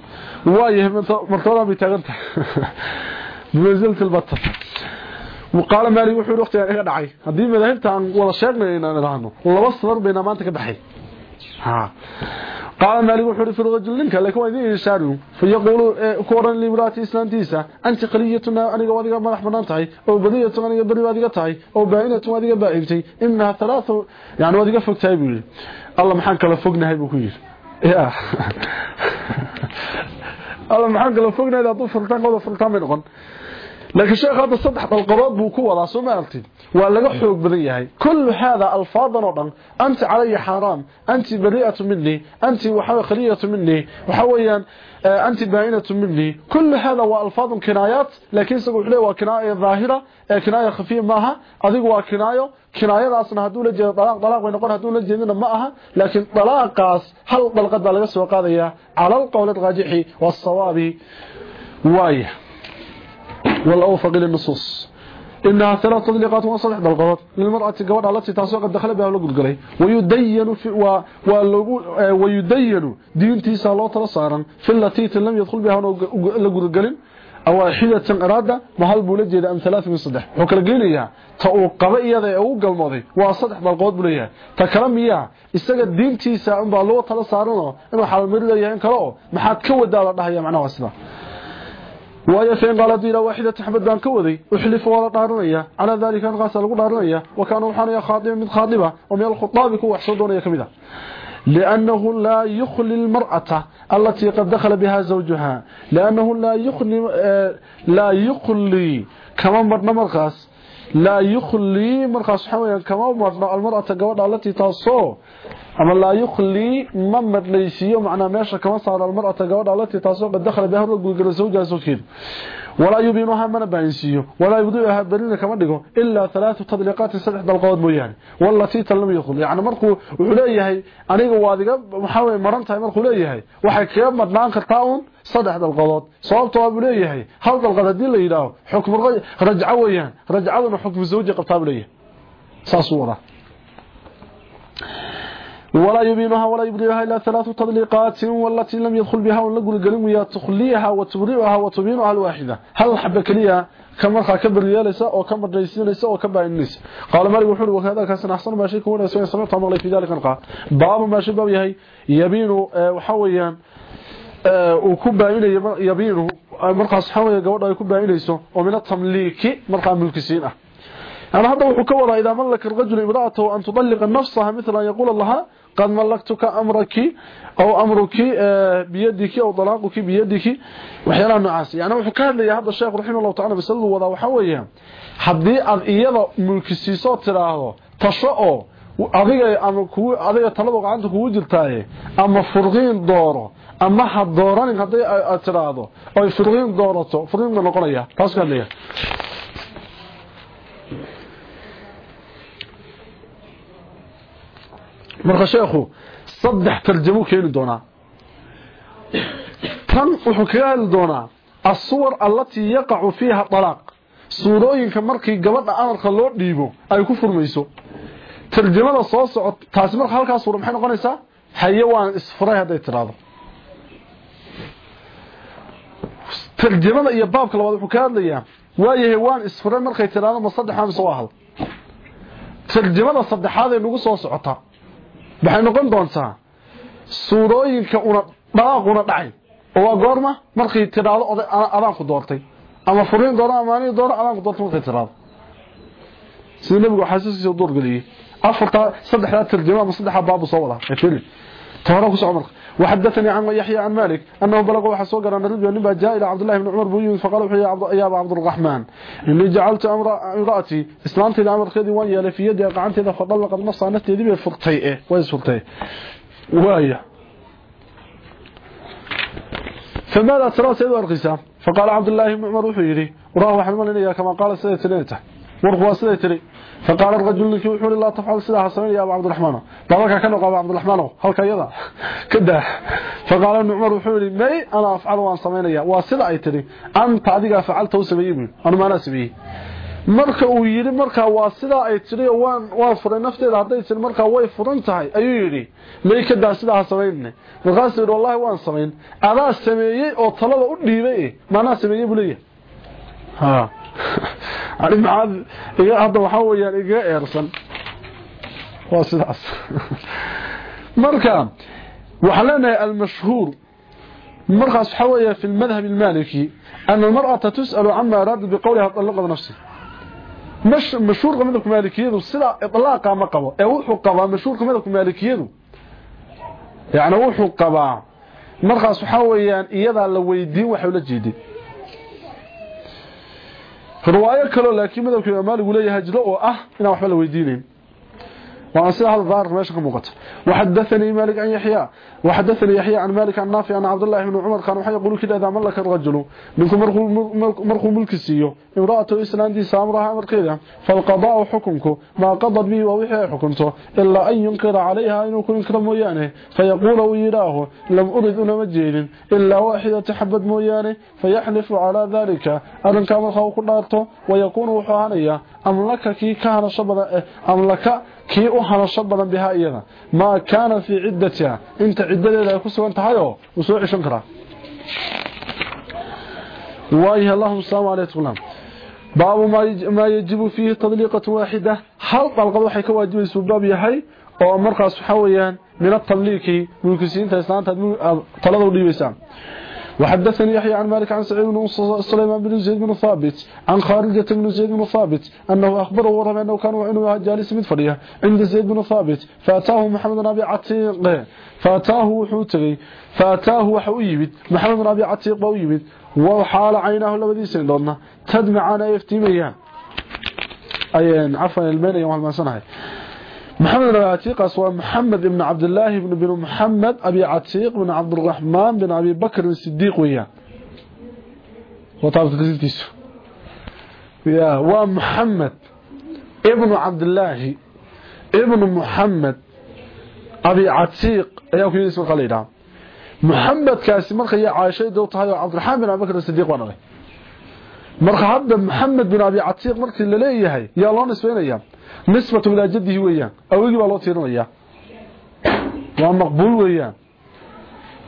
وايه مرتبة بتاغنت mulazamta lbata qaala maali wuxuu waktigaan iga dhacay. Haddii madaahibta aan wada sheegnay inaan idhaahno laba sabar baynaa maanta ka baxay. Qaala maali wuxuu hi firajul ninka laakiin waa idiin inshaaru fa yaquulu eh, ku odhan liimraati islaantiisa anti qaliyatuna aniga adiga madax bannaan tahay oo badiyatun aniga beri waad iga tahay oo baa-inatun adiga baa-ibtay inaha halaathu yani waad iga fog tahay buu yidhi. Alla maxaan kala fognahay? buu ku yidhi. Alla maxaan kala fognahay? Hadduu furtaan qooda furtaan bay noqon. لكن شيخ هذا صدح القضاء بوكو ولا سمعتي ولا حوق بدن yahay كل هذا ألفاظ ردن أنت علي حرام. أنت بريئة مني. أنت وحاوي خلية مني. وحويا أنت باينة مني. كل هذا والفاظ كنايات. لكن سبب له خفية maaha adigu waa kinaayo kinaayadaasna haduu la jeedo dalaaq dalaaq way noqon haduu la jeedina ma aha laakiin dalaaqaas hal dalqad baa laga soo qaadaya على القول الراجح والصواب واية. والأوفق للنصوص إنها ثلاث تطليقات وصلح بالغلط للمرأة قوضع التي تاسو قد دخل بها لقد قلي ويدين في و... و... ويدين دينتيسا لو تلصارا في التي لم يدخل بها لقد قلن أو حيدة إرادة محل بولجي أم ثلاث من صدح وكلا قينيها تأو قبئية ذي أو قلمضي وصدح بالغوط بليها تكلم إياه إستغى دينتيسا أم بالله تلصارا إما حال مريضة يهين كلاو محاد كود دالة لها يا معنى واسدا وايسين قال ديره واحدة تحمد بان كودي أحلف ولا ضارنيا على ذلك ان قاس لو ضارنيا وكان وحان يا خادم من خادمة. ومن الخطاب كو وحصدونيا كميدا لأنه لا يخل المرأة التي قد دخل بها زوجها لأنه لا يخل آه، لا يخل كمان برنامج مرخص لا يخل مرخص حويا كمان المرأة التي تصو ama laa yukhlii ma madlaysiiyo macnaa meesha kama saaro almar'ata gabadha alatii taasoo qad dakhala biha horga guurgala sawjaha sawjkeeda walaa yubiinuha mana baahinsiiyo walaa yubdiuha berina kama dhigo ilaa halaatu tadliiqaatin saddex dalqadood mooyaane. Walatii tan lam yukhl yani markuu wuxuu leeyahay aniga waad iga maxaa weye maran leeyahay waxay kaga madnaan kartaa un saddex dalqadood. Sababtoo ah buu leeyahay hal dalqad haddii la yidhaaho xukmu rajco weyaan rajcaduna xukmu sawji qabtaa leeyahay. Saasuu wadaa. ولا يبينها ولا يبديها إلا ثلاث تطليقات والتي لم يدخل بها ونقول قلم يا تخليها وتبرئها وتبينها الواحدة. هل حبة كليها كما كبر رياليسا أو كبر ريسينيسا أو كباينيس قال مالك وحول وهذا كان أحسن ما شيء كون سوى سمعت الله في ذلك القاء باب ما شباب يهي يبين ku baayinayo yabiinu markaas xawaya gabadha ay ku baayinayso oo min tamliiki markaa mulkisiin ah أنا هذا وحكورة إذا ملك الرجل امرأته أن تطلق نفسها مثل أن يقول لها qad mallaktuka amraki aw amruki e, biyadiki aw dalaaquki biyadiki. Waxyaalaha noocaas. Yani wuxuu ka hadlayaa hadda sheekh raximahullahu ta'ala masaladu wadaa waxaa weeye haddii aad iyada mulkisiisoo tidhaahdo tasho oo adiga ama kugu adiga taladu gacanta kugu jirtaaye ama furqiin dooro ama ha dooranin haddii aad tidhaahdo oy furqiin marka sheekhu saddex tarjamo keeni doonaa. Tan wuxuu kaga hadli doonaa asuwar allatii yaqacu fiiha talaaq suurooyinka markii gabadha amarka loo dhiibo ay ku furmayso. Tarjamada soo socod taasi marka halkaas suura maxay noqonaysaa? Xayawaan isfuray hadday tiraado. Tarjamada iyo baabka labaad wuxuu ka hadlayaa waayahay waan isfuray markay tiraado ma saddex mise waa hal tarjamada saddexaad ee nagu soo socota waxay noqon doontaa? Suurooyinka una dhaqaaquna dhacay. Oo waa goorma? Markay tiraado adaanku doortay. Ama furiin dooro amaanii dooro adaanku doortay markay tiraado. Sida nabigu xasuusiisa door galiyay afarta saddexda tarjuma ama saddexda baab soo wada. Fili toora ku soo marka وحدثني عن يحيى عن مالك أنه بلغ وحسوق أن الرجل نبا جاء إلى عبد الله بن عمر بن فقال يا عبد يا عبد الرحمن إني جعلت أمر امرأتي إسلامتي الأمر خذي ويا في يدي قعنتي إذا فطلق النص عن نفسي ذي فرطي إيه ويس فرطي ويا فماذا ترى سيد أرقسا فقال عبد الله بن عمر وحيري وراه حلمان كما قال سيدة ليته ورقوا سيدة فقال الرجل لك وحول الله تفعل سلاح سمين يا أبو عبد الرحمن بابك كان أبو عبد الرحمن هل كيضا كده فقال ابن عمر وحول مي أنا أفعل وأن سمين يا واسلا أي تري أنت أديك فعلته سمين أنا ما نسبيه marka uu yiri marka waa sida ay tiri waan waa furay nafteeda haday tir marka way furan tahay ayuu yiri may ka daa sida sameeyay markaas uu wallahi waan sameeyay adaa sameeyay oo talada u dhiibay maana sameeyay buliya ha ari maad iga hadda waxa weeyaan iga eersan waa sidaas marka waxa leenahay al-mashhur markaas waxa weeyaa fi al-madhhab al-maliki المرأة تسأل عما أراد بقولها طلقت نفسه مش مشهور قمدك مالكيده سلا إطلاقا ما قبا ee wuxuu qabaa mashhuur qamada maalikiyadu yaani wuxuu qabaa markaas waxa weeyaan iyada la weydiin waxa la jeeday riwaayo kale laakiin madabka maaligu leeyahay jiro oo ah ina waxba la weydiineen سيد هذا الظاهر ماشي كمقت وحدثني مالك عن يحيى. وحدثني يحيى عن مالك عن نافع أن عبد الله بن عمر كانوا حي يقولوا كده إذا ملك الرجل منكم مرخو ملك السيو امرأة إسلام دي سامرها كده فالقضاء حكمك ما قضت به ووحي حكمته إلا أن ينقر عليها إنه كن انكر مويانه فيقول ويراه لم أرد أنا مجيل إلا واحدة تحبد مويانه فيحلف على ذلك. أن كان الخوق دارته ويكون وحانيا أم لك كي كان شبه أم لك kii u hadasho badan bihaa iyada. Maa kaana fii ciddatiha. Inta ciddadeeda ay ku sugan tahayoo uu soo ceshan karaa. Waayaha allahuma salaamu aleyh tqlam baabu maa yajibu fiihi tadliiqatu waaxida hal dalqad waxay ka waajibaysuu baab yahay oo markaas waxaa weeyaan min atabliiqi mulkisiinta islaanta talada u dhiibaysaan وحدثني يحيى عن مالك عن سعيد بن سليمان بن زيد بن ثابت عن خارجة بن زيد بن ثابت أنه أخبره ورمى أنه كان وعنه جالس مدفرية عند زيد بن ثابت. فأتاه محمد بن أبي عتيق فأتاه وحوتغي فأتاه وحويبت محمد بن أبي عتيق ويبت وحال عيناه لبدي سنة تدمعان يفتيميان أي عفوا المانية وما سنعي محمد بن عتيق أسوى محمد بن عبد الله بن بن محمد أبي عتيق بن عبد الرحمن بن أبي بكر الصديق وياه. وطابت قزيتيس يا ومحمد ابن عبد الله ابن محمد أبي عتيق. أيها كي اسم قليلا محمد كاسي مرخي عائشة دوتها عبد الرحمن بن أبي بكر الصديق وأنا مرخي هذا محمد بن أبي عتيق مرخي اللي ليه يا الله نسبين أيام نسبة إلى جده وياه أو يجب الله تيرنيا وا مقبول وياه.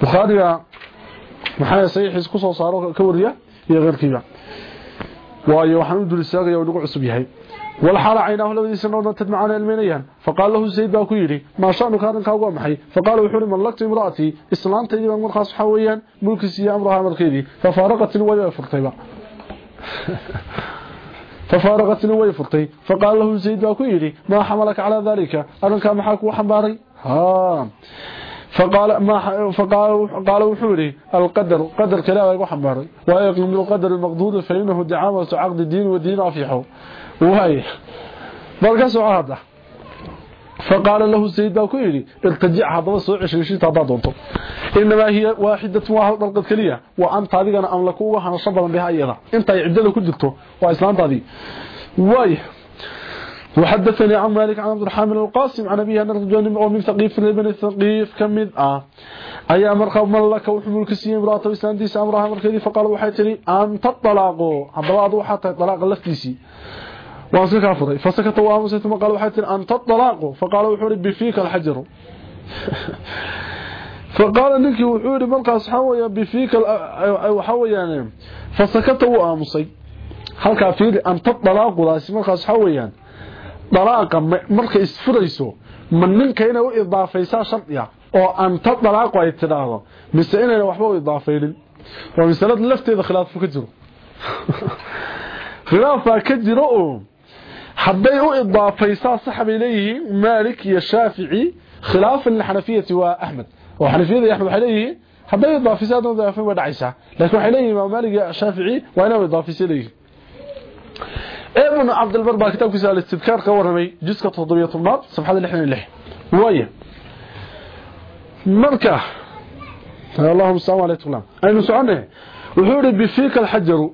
بخاري محايا صحيح كسو صارو كوريا هي غير كيبا وأي وحن درساق يا ودو عصب والحال عيناه لو يسنوا تدمع على المنيان فقال له سيد باكو ما شان كان كاغو مخي فقال وحر ملكت امرأتي اسلامتي من خاص حويان ملك سي أمرها مدخيدي ففارقت الوجه فرتيبا ففارقتني ويفرتي فقال له زيد باكو يري ما حملك على ذلك؟ أرنك محاك وحنباري؟ ها. فقال ما فقال قال وحوري القدر قدر كلامه وحنباري. ويقل من القدر المقدور فإنه دعامة عقد الدين والدين رافحه وهي بلقى سعادة فقال له السيد باكو يري ارتجع هذا سوء عشرين هذا دونتو إنما هي واحدة واحد طلقة كلية وأنت هذه أنا أملكوها أنا صبرا بها أيضا أنت يعدل كدكتو وإسلام هذه واي وحدثني عن مالك عن عبد الرحمن القاسم عن أبيه أن رجل من ثقيف من الثقيف كم آه أي مرخب ملك وحمل كسي امرأة وسانديس أمرها مركدي فقال وحيتني أن تطلقوا عبد حتى طلاق لفتيسي وأنسك أفضي فسكت وآمس ثم قال وحيتني أن تطلقوا فقال وحوري بفيك الحجر فقال نكي وحوري مرقى صحويا بفيك وحويا فسكت وآمسي halka fiiri anta dalaaqdaasi markaas waxa weeyaan dalaaqa markay isfurayso ma ninka inay u idaafaysaa shardiya oo anta dalaaqo ay tidhaahdo mise inayna waxba u idaafaynin waa masalada lafteeda khilaaf ka jiro khilaaf ka jiro oo حبي أو اضافيسا صحب اليه مالك يا شافعي خلاف الحنفية وأحمد. وحنفية يا أحمد عليه حبي اضافيسا اضافه ودعيسا. لكن عليه مالك يا شافعي وأنا اضافيسا لي. ابن عبد البر باكي تو كسال استذكار قورمي جزء 700 صفحه 66 وايه مركة. اللهم صل على سيدنا اي نسعنه وحور بفيك الحجر.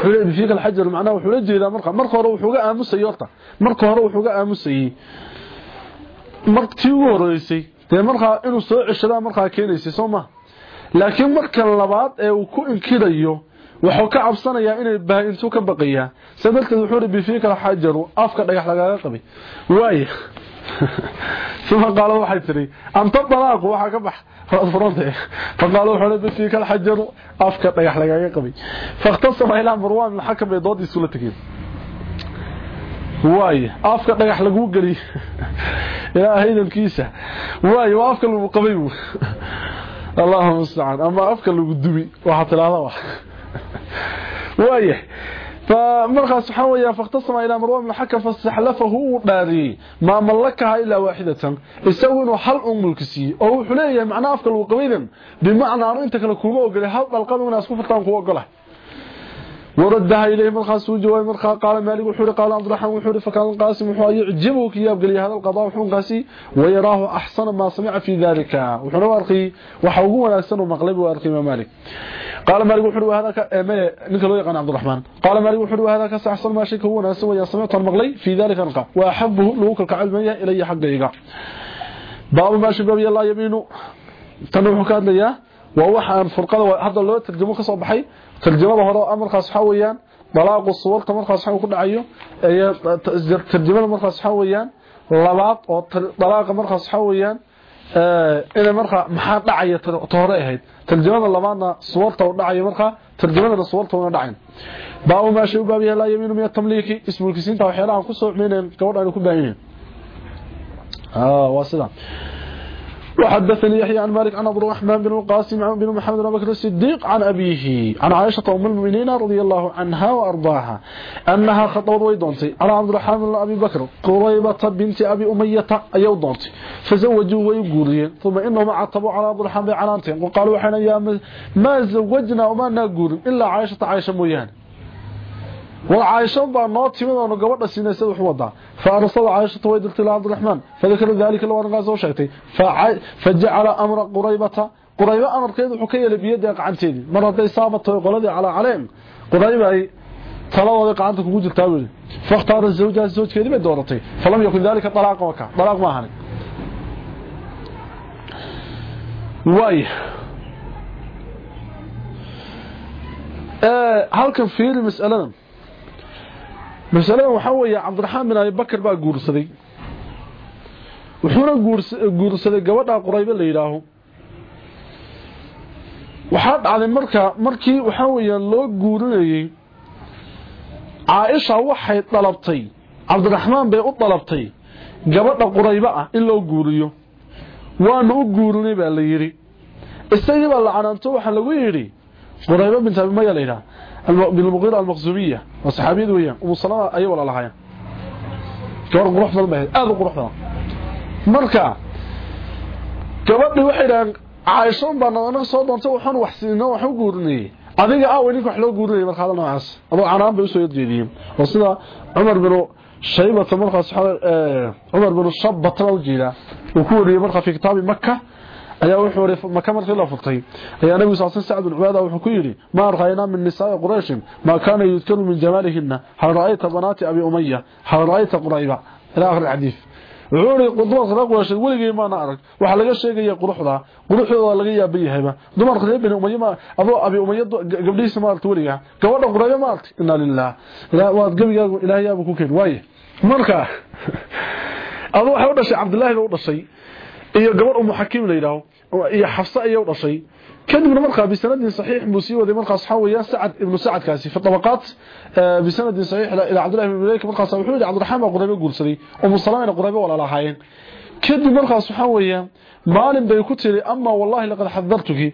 xuleed fiik alxajar macnaha wuxuu la jeedaa marka marka hore wuxuu ga aamusay horta. Marka hore wuxuu ga aamusay markii ugu horeysay ee marka inuu soo cishada marka keenaysay Soomaa laakiin marka labaad ee uu ku inkirayo wuxuu ka cabsanayaa inay baahintu ka baqiyaan sadalka wuxuu rabbi fiik alxajar afka dhagax laga qabay. Waay suma qaalo waxa tiri anta talaaq waxa ka bax faqaal wuxuuna dasiika alxajaru afka dhagax lagaaga qabay. Fakhtasama ilaa marwaan maxakam bay doodii isula tageen? Waaye afka dhagax laguu geliy ilaa haydankiisa waaye waa afka lagu qabay buu. Allahuma mustacaan ama afka lagu dubi. Waxaa tidhaahda waaye فمرخص حويا فاختصم إلى مروان الحكم فاستحلفه داري. ما ملكها إلا واحدة. يسوي حل أم الكسي. أو خليه معناه افكل وقبيدا بمعنى انت كلا كوغا اوغلي هل من اسكو فرتان كو اوغله وردها إليه مرخص وجواب مرخا قال مالك وحوري قال عبد الرحمن وحوري فكان القاسم وحو يعجبك يا بقلي هذا القضاء وحو قاسي ويراه أحسن ما سمع في ذلك. وحو ارقي وحو وناسن مقلب وارقي مالك. قال مالك وحوري هذا نك لو يقان عبد الرحمن. قال مالك وحوري هذا كاحسن ما شيء هو ناس ويا سمعت المقلي في ذلك الرقا وأحبه لو كعلميه إلي حقيقه باب ما شباب الله يمينه. تنوح كان ليا. ووحان فرقه هذا لو ترجمه كسو بخاي tarjumada hore amarkaas waxa weeyaan dalaaqu suwarta markaas waxa ku dhacayo ee tarjumada markaas waxa weeyaan labaad oo dalaaqa markaas waxa weeyaan ee ina marka maxaa dhacaya toore ahayd? Tarjumada labaadna suwarta u dhacayo marka tarjumada suwarta una dhacayn baa ma shay baab yahay la yamiinu min tamliiki. Ismulkisinta waxyaalaha ku soo cumeeneen gabadhan ku baahineen ah waa sidaa وحدثني يحيى عن مالك عن عبد الرحمن بن القاسم عن بن محمد بن بكر الصديق عن أبيه عن عائشة أم المؤمنين رضي الله عنها وأرضاها أنها خطبت ويدونتي على عبد الرحمن بن أبي بكر قريبة بنت أبي أمية أيو دونتي فزوجوا ويقولين ثم إنهم عطبوا على عبد الرحمن بعنانتين وقالوا حين ما زوجنا وما نقول إلا عائشة عائشة مويان وعائشة بقى نوتي من أنه قبضنا سينة سيدح وضع فأرسل عائشة ويدلت إلى عبد الرحمن فذكر ذلك لو أنا غازه وشيكتي فجعل أمر قريبة قريبة أمر كيد حكية لبيد يقعن تيدي مرة دي صابت ويقلدي على عليهم قريبة أي طلبوا يقعنتك وجود التاويل فاختار الزوجة الزوج كيدي بدورتي فلم يكن ذلك طلاق وكا طلاق ما هني واي آه هلكن فيري مسألة masalada waxaa weeye cabdiraxmaan bin abibakar baa guursaday. Wuxuuna guursaday gabadha quraybe la yidhaaho. Waxaa dhacday marka markii waxaa weeyaan loo guurinayey caaisha waxay dalabtay. Cabdiraxmaan bay u dalabtay gabadha quraybe ah in loo guuriyo. Waana u guurinay baa la yidhi. Isagii baa la canaanto waxaa lagu yidhi quraybe bint abimaya la yidhaha بن المغيرة المغزومية وصحابيه ذويا أبو الصلاة أي أيوة ولا لها كبار قروح ذا المهد أذو قروح ذا مركة كبار بوحيدا عايشون بأن أنا صوت بأن توحون وحسينه وحو قرني. أذيك أولينك آه، وحلو قرني مركة هذا نعاس أبو عنام بيسو يدجيدين وصلا عمر بن شايبة مركة صحابي آه، عمر بن الشاب بطل الجيلة وكوري مركة في كتاب مكة. Ayaa wuxuu waray Makkah markii la furtay? Ayaa Nabi sallallahu alayhi wasallam Ubaada wuxuu ku yiri ma arqayna min nisaa Quraysh ma kana yudkaru min jamalihinna? Hal ra'ayta banati Abi Umayya? Hal ra'ayta Qurayba? Ila akhir hadith wuxuu qudwada rag wada waligii ma arag. Waxa laga sheegay quruxda quruxdooda laga yaabay yahayba dumarka reer bani umayya abo abi umayya gabdhiisa ma waliga gabadha qurayba ma aragtay. Inna lillah ila waad gabigaagu ilaahay abu ku keen. Waaye marka abo waxa u dhashay abdullaahi iyo gabadh umu xakiim la yiraahdo iyo xafsa ayaa u dhashay kadibna markaa bisanadin saxiix buu sii waday markaas waxa weeyaan sacad ibn sacad kaasi fi tabaqat bisanadin saxiix ila abdullah ibn malik markaas wuxuu yiri abdurrahman qurayba guursaday umu salaama qurayba wala lahaayeen kadib markaas waxa weeyaan maalin bay ku tiri amma wallahi laqad hadartuki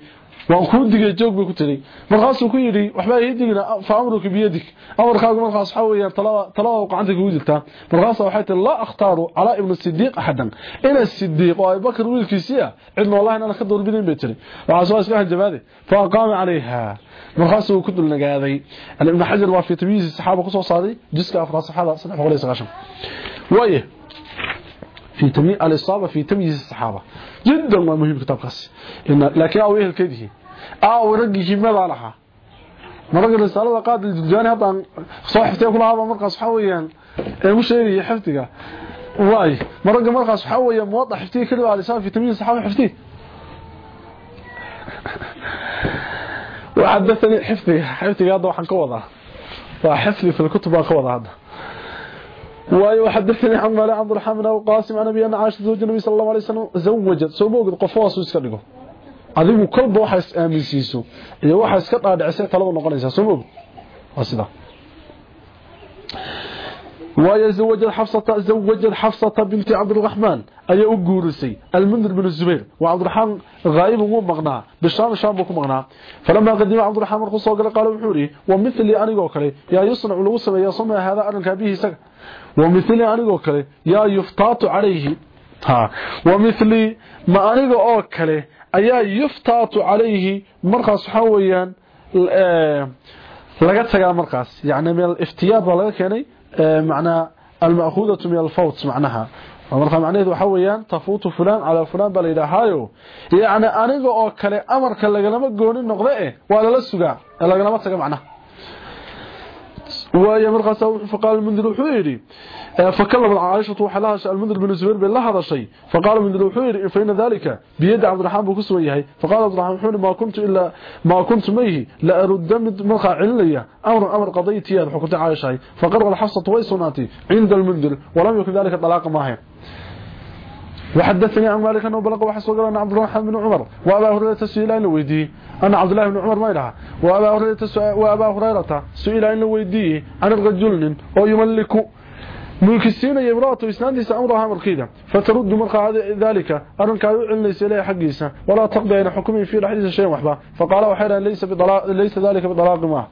waan ku digay joog bay ku tiri markaas uu ku yiri waxba ay digina faamruka biyadik amarkaagu markaas waxa weeyaan talaba talaba qacanta ku jirta markaas waxay tiri la akhtaaru ala ibn sidiq ahadan ila sidiq oo ay bakr wiilkiisa cidna wallahi ana ka doorbidin bay tiri waxa soo iska jabaade fa qaama alayha markaas uu ku dul nagaaday ibn hajar waa fi tamyiz saxaaba ku soo saaray jiska afra saxaaba 719 waye في تمييز الإصابة في تمييز الصحابة جدا مهم كتاب إن لكن أو إيه الكذي أو رجي ماذا لها مرق الرسالة قاد الجاني هذا صحفتي كل هذا مرقى صحويا مش إيه حفتك واي مرق مرقى صحويا موضح حفتي كله على الإصابة في تمييز الصحابة حفتي وحدثني حفتي حفتي هذا وحن كوضع فحفتي في الكتب كوضع هذا وحدثني عن مالي عبد الرحمن وقاسم عن ابي ان عائشه زوج النبي صلى الله عليه وسلم زوجت سو موقد قفواس iska dhigo adigu kolba waxa is aaminsiiso iyo waxa iska dhaadhicisay talaba noqonaysa soo asida waayo zawajad xafsata zawajad xafsata binti cabdiraxmaan ayaa u guurisay. Almundir bin zubayr. Waa cabdiraxmaan ghaayib ugu maqnaa. Bishaam shaam buu ku maqnaa. Falamaa qadima cabdiraxmaan markuu soo galay qaalo wuxuu yidhi wa mithli anigoo kale yaa yusnacu lagu sameeyaa soma haadaa arrinka abihi isaga. Wa mithli anigoo kale yaa yuftaatu calayhi. Ha. Wa mithli ma aniga oo kale ayaa yuftaatu calayhi markaas waxaa weeyaan eh, laga tagaa markaas. Yani min aliftiyaad baa laga keenay eh, macnaa alma'khuudatu min alfawt macnaha. Markaa macnaheedu waxaa weeyaan tafuutu fulaan calaa fulaan baa layidhaahaayo yacni aniga oo kale amarka lagalama gooni noqda eh waa lala sugaa ee lagalama taga macnaha. وهي مرقس فقال المنذر وحيري فكلم عائشة وحلها المنذر بن زبير بالله هذا الشيء فقال المنذر وحيري فإن ذلك بيد عبد الرحمن بكسوه يهي فقال عبد الرحمن وحيري ما كنت إلا ما كنت ميه لأرد مرقى عليا أمر أمر قضيتي هذا حكمت عائشة فقرر الحفصة ويسوناتي عند المنذر ولم يكن ذلك طلاق معه وحدثني عن مالك أنه بلغ وحسوق أن عبد الرحمن بن عمر وأبا هريرة سئل أن ويديه أن عبد الله بن عمر ما إلها. وأبا هريرة وأبا هريرة سئل أن ويديه عن الرجل ويملك ملك السين يبراته إسناديس أمرها مرقيدة فترد مرقى ذلك. يعلن ليس إليه حقيسة. ولا تقضي أن حكمه في الحديث شيء وحبا فقال وحيرا ليس, ليس ذلك بطلاق معه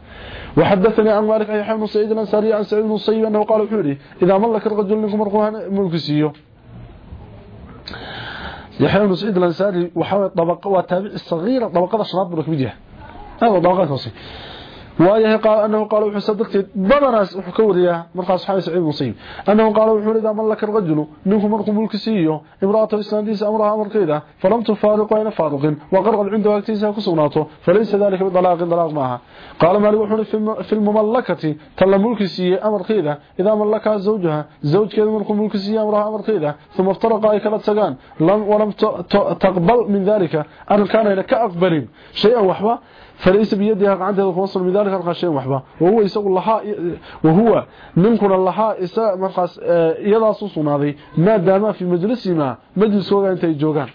وحدثني عن مالك أي حبن سعيد الأنساري عن سعيد بن صيب أنه قال حوري إذا ملك الرجل لكم مرقوها ملك السيو. يحيى سعيد الانصاري وحاول طبقة وتابع الصغيرة طبقة الشناب بن كبيده هذا طبقة وصي وهي قال أنه قال وحسدت بدرس وحكوريا مرخص حي سعيد مصيب. أنه قال وحول اذا ملك الرجل منكم مركم ملكسيو امراته اسنديس أمرها أمر كيدا. فلم تفارق وين فارق. وقرب عنده وقتها كسغناته فليس ذلك بطلاق طلاق معها. قال مالك وحول في المملكة. تل ملكسي أمر كيدا. إذا ملكها زوجها. زوج كذا مركم ملكسي أمرها أمر كيدا. ثم افترق اي كلا لم ولم تقبل من ذلك. أن كان لك أقبل. شيئا وحبا فليس بيدها عندها فوصل من dhalika qasheen waxba. Wahuwa isagu lahaa wahuwa ninkuna lahaa isa markaas eh, iyadaas u sugnaaday maadaama fi majlisima majliskooga intay joogaan.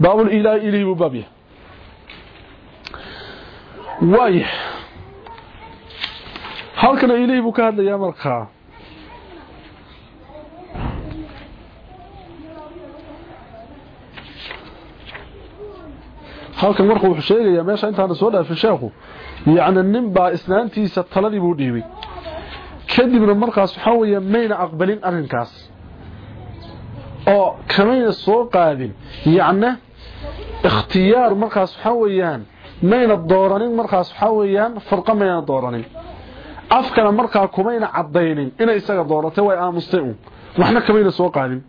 Baabul ilaahi ilaahi buu baab yahay. Waay halkana ilaahi buu ka hadlaya markaa halkan marka wuxuu sheegayaa meesha intaana soo dhaafin sheekhu yacni nin baa isnaantiisa taladii buu dhiibay. Kadibna markaas waxaa weeye mayna aqbalin arrinkaas. Oo kamayna soo qaadin. Yacni ikhtiyaar markaas waxaa weeyaan mayna dooranin markaas waxaa weeyaan farqa mayna dooranin. Afkana markaa kumayna cadaynin inay isaga dooratay way aamustay un waxna kamayna soo qaadin.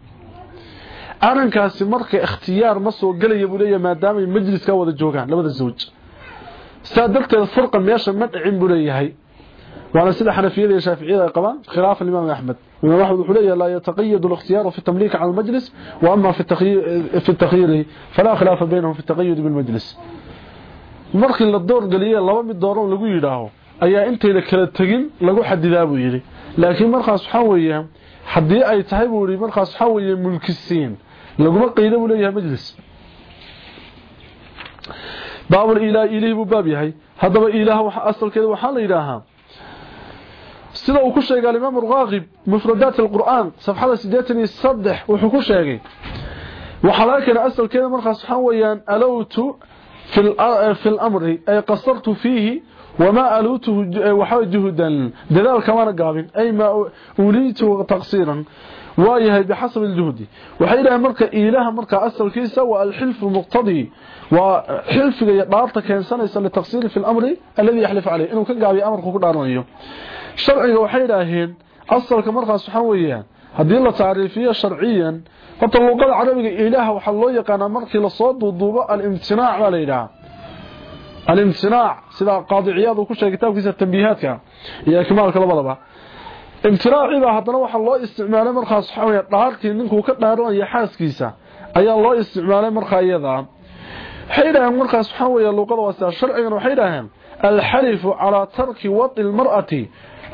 Arrinkaasi marka ikhtiyaar ma soo gelaya buu leeyahay maadaama ay majliska wada joogaan labada zawj استدلت الفرقة ما ميش مدعين بوليه وعلى سلح حنفية الشافعيه قبا خلاف الإمام أحمد. ان الواحد لا يتقيد الاختيار في التمليك على المجلس وأما في التغيير في التغيير فلا خلاف بينهم في التقيد بالمجلس. مرخي للدور قليه لو ما دورو لو يراهو ايا انت إلى كلا تغين لو حديداو يري لكن مرخا سحويه حد أي تحب وري مرخا سحويه ملكسين. لو ما قيدو له مجلس. Ilaah ilahi buu baab yahay. Hadaba ilaah waxa asalkeeda waxa la yiraahaa sida uu ku sheegay imaam al-Ghaqib mufradat al-Qur'an safxada 83 wuxuu ku sheegay. Waxa la keenay asalkeeda markaas waxa weeyaan alawtu في في الأمر أي قصرت فيه وما ألوته وحوجهدا دلال كما غابن أي ما وليت تقصيرا. وهي بحسب الجهد. وحين امرك إله امرك اصل سوى الحلف المقتضي. وحلف يضارت كان سنة لتقصير في الأمر الذي يحلف عليه. إنه كغابي امرك كدارنيو شرعي وحين آهين. اصل كمرخص حويان hadii la taariifiyo sharciyan horta luqada carabiga ilaaha waxa loo yaqaanaa markii la soo duuduubo al-imtinaac baa la yiraahdaa al-imtinaac sida qaadiciyadu ku sheegay kitaabkiisa tanbiihaadka iyo ikmaalka labadaba imtinaaci baa haddana waxa loo isticmaalay markaas waxa weeye dhaartii ninkuu ka dhaaranayo xaaskiisa ayaa loo isticmaalay markaa iyada waxay yiraahdeen markaas waxa weeye luqada waa sharcigan waxay yiraahdeen al-halifu ala tarki wadi al-mar'ati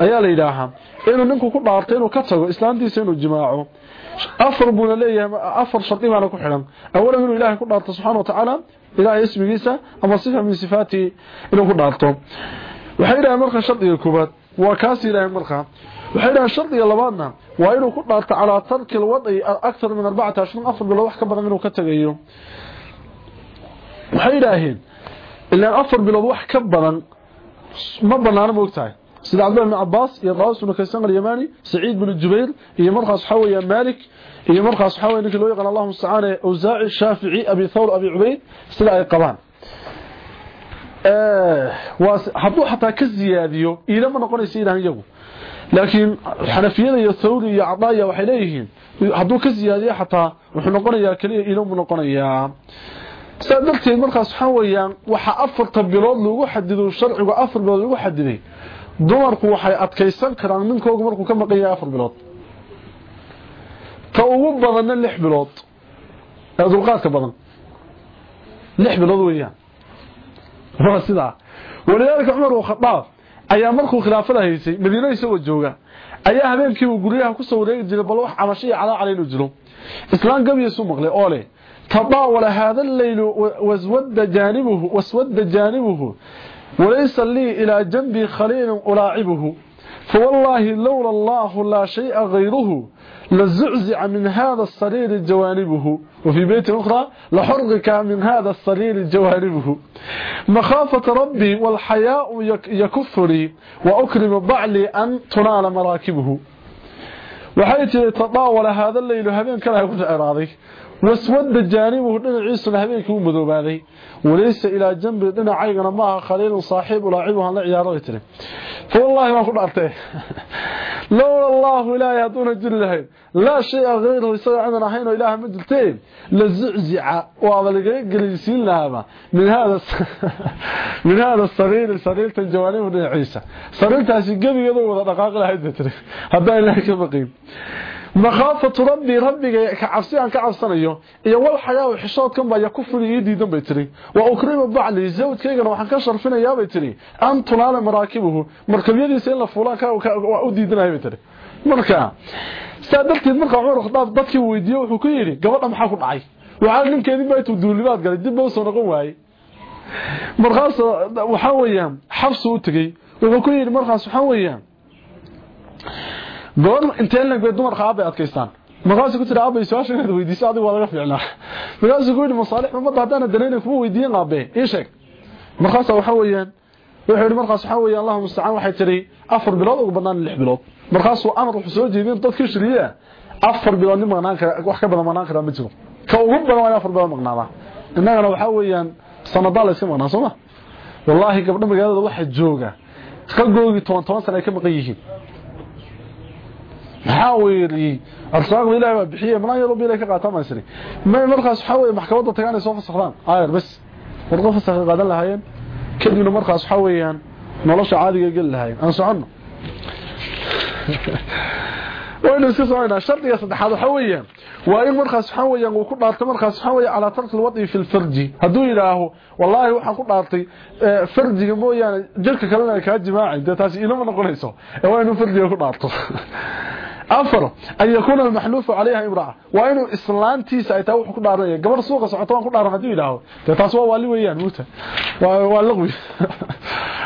ayaa la yidhaahaa inuu ninku ku dhaarto inuu ka tago islaantiisa inuu jimaaco. Afar buuna leeyahay afar shardi baana ku xidhan awalan inuu ilaahay ku dhaarto subxaana watacaala ilaahay ismigiisa ama sifa min sifaatii inuu ku dhaarto. Waxay yidhaaheen marka shardiga koobaad waa kaas yidhaaheen marka. Waxay yidhaaheen shardiga labaadna waa inuu ku dhaarto calaa tarki alwadci akthar min arbacata ashrin afar bilood wax ka badan inuu ka tagayo waxay yidhaaheen ilaan afar bilood wax ka badan ma banaano ma ogtahay sida Abdullah ibn Abbas iyo Qaws ibn Kaysan al-Yamani Sa'id ibn Jubayr iyo markaas waxa weeye Malik iyo markaas waxa weeye ninkii loo yaqaan Allahu subhanahu Awzaa'i Shafi'i Abi Thawr Abi Ubayd sida ay qabaan. Ee waa haduu xataa ka ziyaadiyo ila ma noqonaysa ilaahan iyagu. Laakiin Hanafiyada iyo Thawri iyo Adaaya waxay leeyihiin haduu ka ziyaadiyo xataa wuxuu noqonayaa kaliya ila mu noqonayaa. Sadarteed markaas waxa weeyaan waxa afarta bilood lagu xadido sharcigu afar bilood lagu xadiday dumarku waxay adkaysan karaan ninkoogu markuu ka maqan yahay afar bilood. Ta ugu badanna lix bilood. Ee dulqaadka badan. Lix bilood weeyaan. Waa sidaa walidaalika cumar uu khadaab ayaa markuu khilaafada haysay madiina isagoo jooga ayaa habeenkii uu guryaha ku soo wareegi jiray bal wax cabasho iyo calaacal inuu jiro. Islaan gabyasuu maqlay oo leh tadaawala haada alleylu waswadda jaanibuhu وليس لي إلى جنبي خليل ألاعبه. فوالله لولا الله لا شيء غيره لزعزع من هذا الصرير جوانبه. وفي بيت أخرى لحرقك من هذا الصرير جوانبه. مخافة ربي والحياء يكفري وأكرم بعلي أن تنال مراكبه. وحيث تطاول هذا الليل هذين كان يكون إرادي واسود جانبه دنعيسنا habeenkii uu madoobaaday walaysa ila janbi dhinacayna ma aha khaliil saaxiib ulaacibuha la ciyaaro tire wallahi ma ku dhaartay lawla allah ilaahi haduna jillahay la shay ghayru isaga aan ahayn ilaaha ma dilteen la zuczica wa walaga galisiin lahaba min hada min hada sariir sariir jawaanibu dhinaciisa sariirtaasi gabigeedu wada dhaqaaq lahayd tire hadaa ilaahi ka baqin makhaafatu rabbi rabbiga ka cabsi aan ka cabsanayo iyo wal xayaa xishoodkan baa yakufuri ii diidan bay tiri wa ukrimu bacli zawjkaygana waxaan ka sharfinayaa bay tiri an tulaala maraakibuhu markabyadiisa in la fuulaan waa u diidanahay bay tiri marka saa darteed markaa cumar khadaab dadkii weydiiye wuxuu ku yidhi gabadha maxaa ku dhacay waxaa ninkeedii baa intuu duulibaad galay dib boo soo noqon waayey markaas waxaa weeyaan xabsi u tegey wuxuu ku yidhi markaas waxaa weeyaan goor intee lag bay dumar qaab ay adkaystaan. Markaasuu ku tiri aabay su'aasha inaad weydiiso adigu waa laga fiicnaa. Markaasuu ku yidhi masaalix ummadda haddaana danayna kuma weydiiyen aabe ii sheeg. Markaasa waxa weeyaan wuxuu yidhi markaas waxaa weeye allahu mustacaan waxay tiri afar bilood ugu badnaan lix bilood. Markaasuu amar wuxuu soo jeedin dadkii shiriya afar bilood nin maqnaan kara wax ka badan maqnaan kara ma jiro. Ka ugu badan waa afar bilood maqnaada. Innagana waxaa weeyaan sanadaa la iska maqnaan sooma wallaahi gabdho magaalada waxa jooga raggoogii toban toban sana ay ka maqan yihiin maxaa weeriyey arsaaqda ilaahay baa bixiyey manaa yaro biilay ka qaataan maasri markaas waxaa weeye maxkamadda tagaan soo fasaxdaan ayar bas warqo fasax qaadan lahaayeen kadibna markaas waxaa weeyaan nolosha caadiga geli lahaayeen aan soconno waynu iska soconaa shardiga saddexaad waxaa weeyaan waa in markaas waxaa weeyaan uu ku dhaartay markaas waxaa weeye calaa tarki lwad'i fi lfarji hadduu yidhaaho wallaahi waxaan ku dhaartay farjiga mooyaane jirka kalena jimaacay dee taasi ilama noqonayso ee waa inuu farjiga ku dhaarto waa inuu islaantiisa ay tahay wuxuu ku dhaaranaya gabadh suuqa socoto waan ku dhaaran hadduu yidhaaho dee taas waa waali weeyaan muuta waa laqwi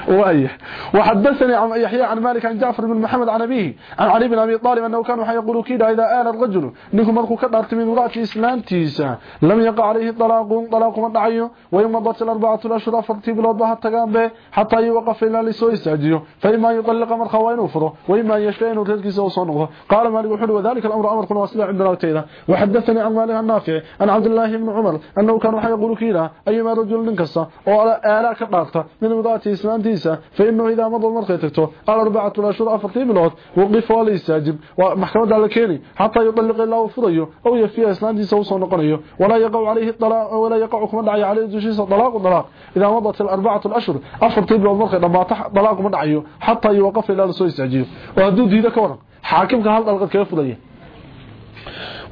وأيه. وحدثني عن يحيى عن مالك عن جعفر بن محمد عن أبيه. عن علي بن أبي طالب أنه كان يقول كده إذا آل الرجل. نكم مركو كدارت من وراء إسلام تيسا. لم يقع عليه طلاق. طلاق مدعيه ويوم مضت الأربعة الأشهر أفرتي بلود بها التقام به. حتى يوقف إلا لسوء استعجيه فإما يطلق مرخا وينوفره وإما يشفين وتلك سوصنه قال مالك وحلو وذلك الأمر أمر كن واسلع عندنا وتيدا وحدثني عن مالك النافع عن عبد الله بن عمر أنه كان يقول كده أيما رجل ننكسا وآلاء كدارت من وراء إسلام تيسا فإنه إذا مضى المرخي تكتو الأربعة الأشهر أفرتي بلود وقف ولا يستعجب. ومحكمة على كيني حتى يطلق الله فريه أو يفيه إسلام تيسا وصنقنيه ولا يقع عليه الطلاق ولا يقع كما دعي عليه دوشيسا طلاق طلاق إذا مضت الأربعة الأشهر أفرتي بلود مرخي لما طلاق من حتى يوقف إلى لسوء يستعجب. وهدو ديدا كورا. xaakimka hal dalqad kaga fulaya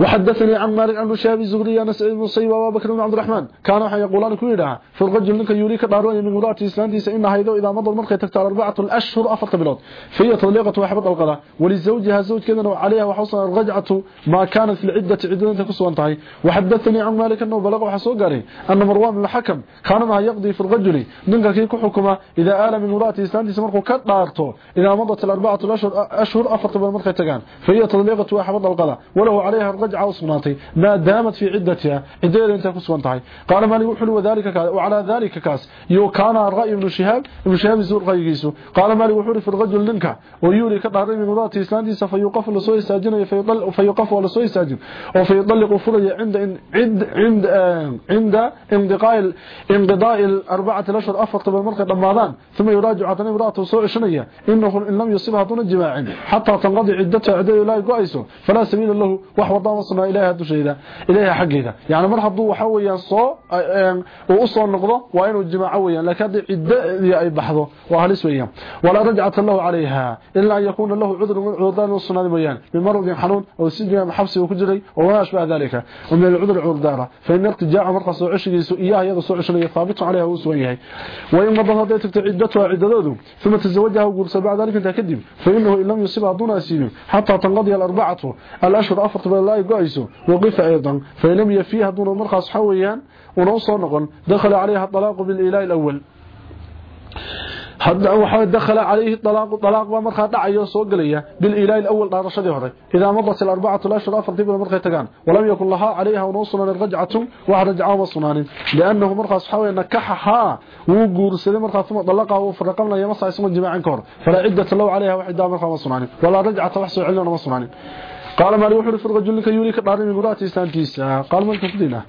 وحدثني عن مالك عن شاب الزهري أن سعيد بن وابا بكر بن عبد الرحمن. كانوا يقولان كويدها في الرجل منك يريك دارون من ولاة إسلامتيس إن هيدو إذا مضى المرخي تكتار أربعة الأشهر أفرت بلاد. فهي طليقة وحبط القضاء. ولزوجها زوج كذا عليها وحصل الرجعة ما كانت في العدة عدة كسوان تهي وحدثني عن مالك أنه بلغ وحسو قاري أن مروان الحكم كان ما يقضي في الرجل. منك كي كحكمة إذا آل من ولاة إسلامتيس مرخو كدارته إذا مضت الأربعة الأشهر أشهر أفرت بالمرخي تكان فهي طليقة وحبط القضاء. وله عليها الرجعة وصناتي ما دامت في عدتها. عدتها أنت كسوانتهي قال مالك وحلو وذلك كاس وعلى ذلك كاس. يو كان الرأي ابن شهاب ابن شهاب يزور قيقيسو قال مالك وحلو في الرجل لنك ويوري كدار من وضات اسلانديسا فيوقف لسو يساجن فيوقف لسو يساجن وفيطلق فرج عند عند عند عند انقضاء انقضاء الأربعة الأشهر أفرط بالمرق ضمادان ثم يراجع عن امرأته سوء شنية. إنه إن لم يصبها دون جماع. حتى تنقضي عدتها عده لا يقايسو فلا سبيل له. وحوضا وصنا ilaaha dusheeda ilaaha xageeda yaani mar haduu waxa weeyaan soo oo soo noqdo waa inuu jimaaco weeyaan laakiin ciddadii ay baxdo waa halis weeyaan wala raj'at lahu alayha illa yakuna lahu udhr min udan sunnad weeyaan bimarad xanuun oo sijaan xabsi ku jiray oo wanaas baa dalika oo meel udhr urdara fa in irtijaa marka soo cushigiisu iyaha iyada soo cushinaya thaabit alayha uu soo yahay way ma badan tagto ciddatu ciddadoodu thumma tazawajaha gursa bacda dalika kadib fa innahu lam yusibha duna asib hatta tanqadi al-arba'atu al-ashhur afat قايسو وقف أيضا. فلم يفيها دون مرخص حويا ونوصل نقل دخل عليها الطلاق بالإله الأول. حدعوا حد دخل عليه الطلاق طلاق ومرخا دعيو يوسف قلية بالالهي الأول دارشدي هره إذا مضت الأربعة الاشهر افرضي بالمرخا تغان ولم يكن لها عليها ونوصل للرجعة ورجعوا وصنان لأنه مرخا صحوي ان كحها وغورسد مرخا ثم طلقها وفرقنا يمسا اسم جماعن كور فلا عدة الله عليها وحدة مرخا وصنان ولا رجعة وحسو علنا وصنان قال ما يوحي في الرجل لك يوري كدار من مرات اسلامتيسا قال ما تفدينا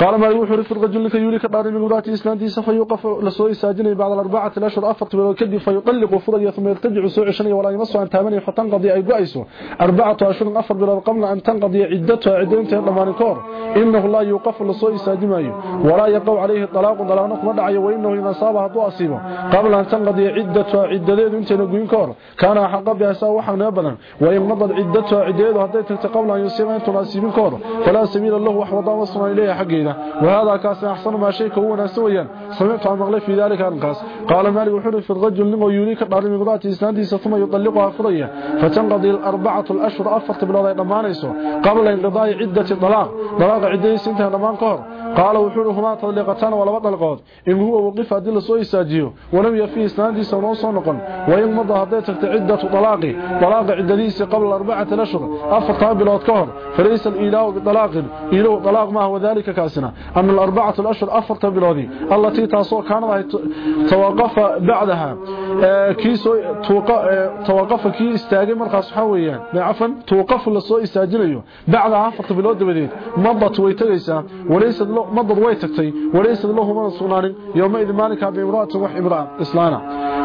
قال ما يوحي في الرجل لك يوري كدار من مرات اسلامتيسا فيوقف لسوء ساجن بعد الأربعة الأشهر افرت ولو كدي فيطلق فرج ثم يرتجع سوء عشان ولا يمس عن ثمانية فتنقضي أي قيسو أربعة اشهر افر بلا أن تنقضي عدتها عدتها ضمان كور. إنه لا يوقف لسوء ساجن ولا يقع عليه الطلاق طلاق ما دعي وإنه إذا صابها دو قبل أن تنقضي عدتها عدتها انت نغين كور. كان حق بها وحنا بدن وإن مضت عدتها عدتها هديت قبل أن يصيب انت ناسيبين كور. فلا سبيل له وحوضا وصنا إليه حقيقه له وهذا كاس أحسن ما شيء كون سويا سمعت عن مغلي في ذلك القاس قال مالك وحر في الرجل نمو يريك دار مقرات إسنادي ثم يطلقها فرية. فتنقضي الأربعة الأشهر أفرت بلا ضمانيسو قبل انقضاء عدة الطلاق طلاق عدة سنتها ضمان قال وحر هما طلقتان ولا طلقات إن هو وقف هذه لسو يساجيه ولم يفي إسنادي سنو صنقا وإن مضى هديتك عدة طلاق طلاق عدة قبل أربعة الأشهر أفرت بلا كهر فليس الإله بطلاق إله طلاق ما هو ذلك كاسنا أن الأربعة الأشهر أفرت بلودي التي تاسو كانت توقف بعدها. كيسو توقف كي استاغي waxa weeyaan macafan توقف istaajinayo bacda afarta bilood dabadeed madad way tagaysaa wareysad tagtay wareysad lahu ma sugnaanin yawma idmaanika bi imraat wax imraa islaana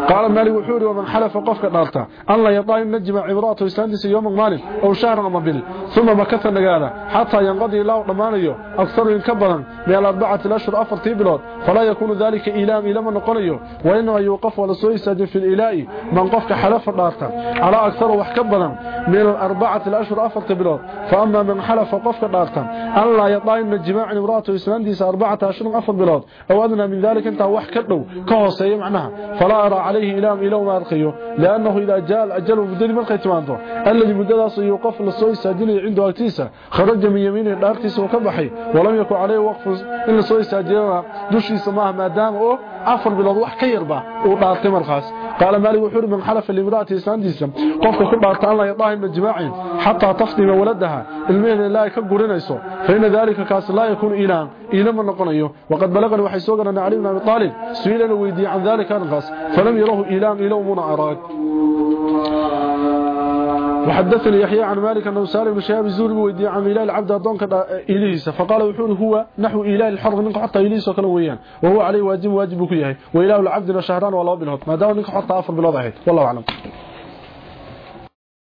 قال مالك وحوري ومن حلف قفك دارتا أن لا يطاي نجمع عمراته استاندس يوم مالك أو شهر bil ثم مكث نغادا حتى ينقضي الله ضمانيو أكثر من كبرا. من الاربعه الأشهر افرتي بلود فلا يكون ذلك ايلام إلى من نقنيو وانه يوقف ولا يسجل في الاله من قفك حلف دارتا على ka badan من الأربعة الأشهر افرتي بلود فأما من حلف قفك دارتا أن لا يطاي نجمع عمراته استاندس أربعة اشهر أفر بلود أو أدنى من ذلك أنت ka hooseeyo macnaha فلا أرى عليه إلام إلى ما أرقيه لأنه إذا جاء الأجل مدد من قيتمانته الذي مدد يوقف للصوي الساجل عنده أكتيسة خرج من يمينه الأرتيس وكبحي ولم يكن عليه وقف إلا الصوي الساجل دوشي سماه ما دام أو عفر بالوضوح كيربا. ودارتي مرخاص قال مالك وحور من حلف لامرأة إسانديسا قفك كل دارتا الله يطاهم من جماعين. حتى تفضي ولدها. المهن لا يكبرنيسو فإن ذلك كاس لا يكون إيلام. إيلام النقنيه وقد بلغني وحي سوغنا أن علي بن أبي طالب سئلنا ويدي عن ذلك الغاس فلم يره إيلام إيلام من أراك. وحدثني يحيى عن مالك أنه سالم بن شهاب الزوري ويدي عن إله العبد أدونك إليس. فقال وحور هو نحو إله الحرق منك حتى إليس وكان ويان. وهو عليه واجب واجب كياه وإله العبد شهران ولا بنهط ما دام منك حتى أفر بالوضع والله أعلم.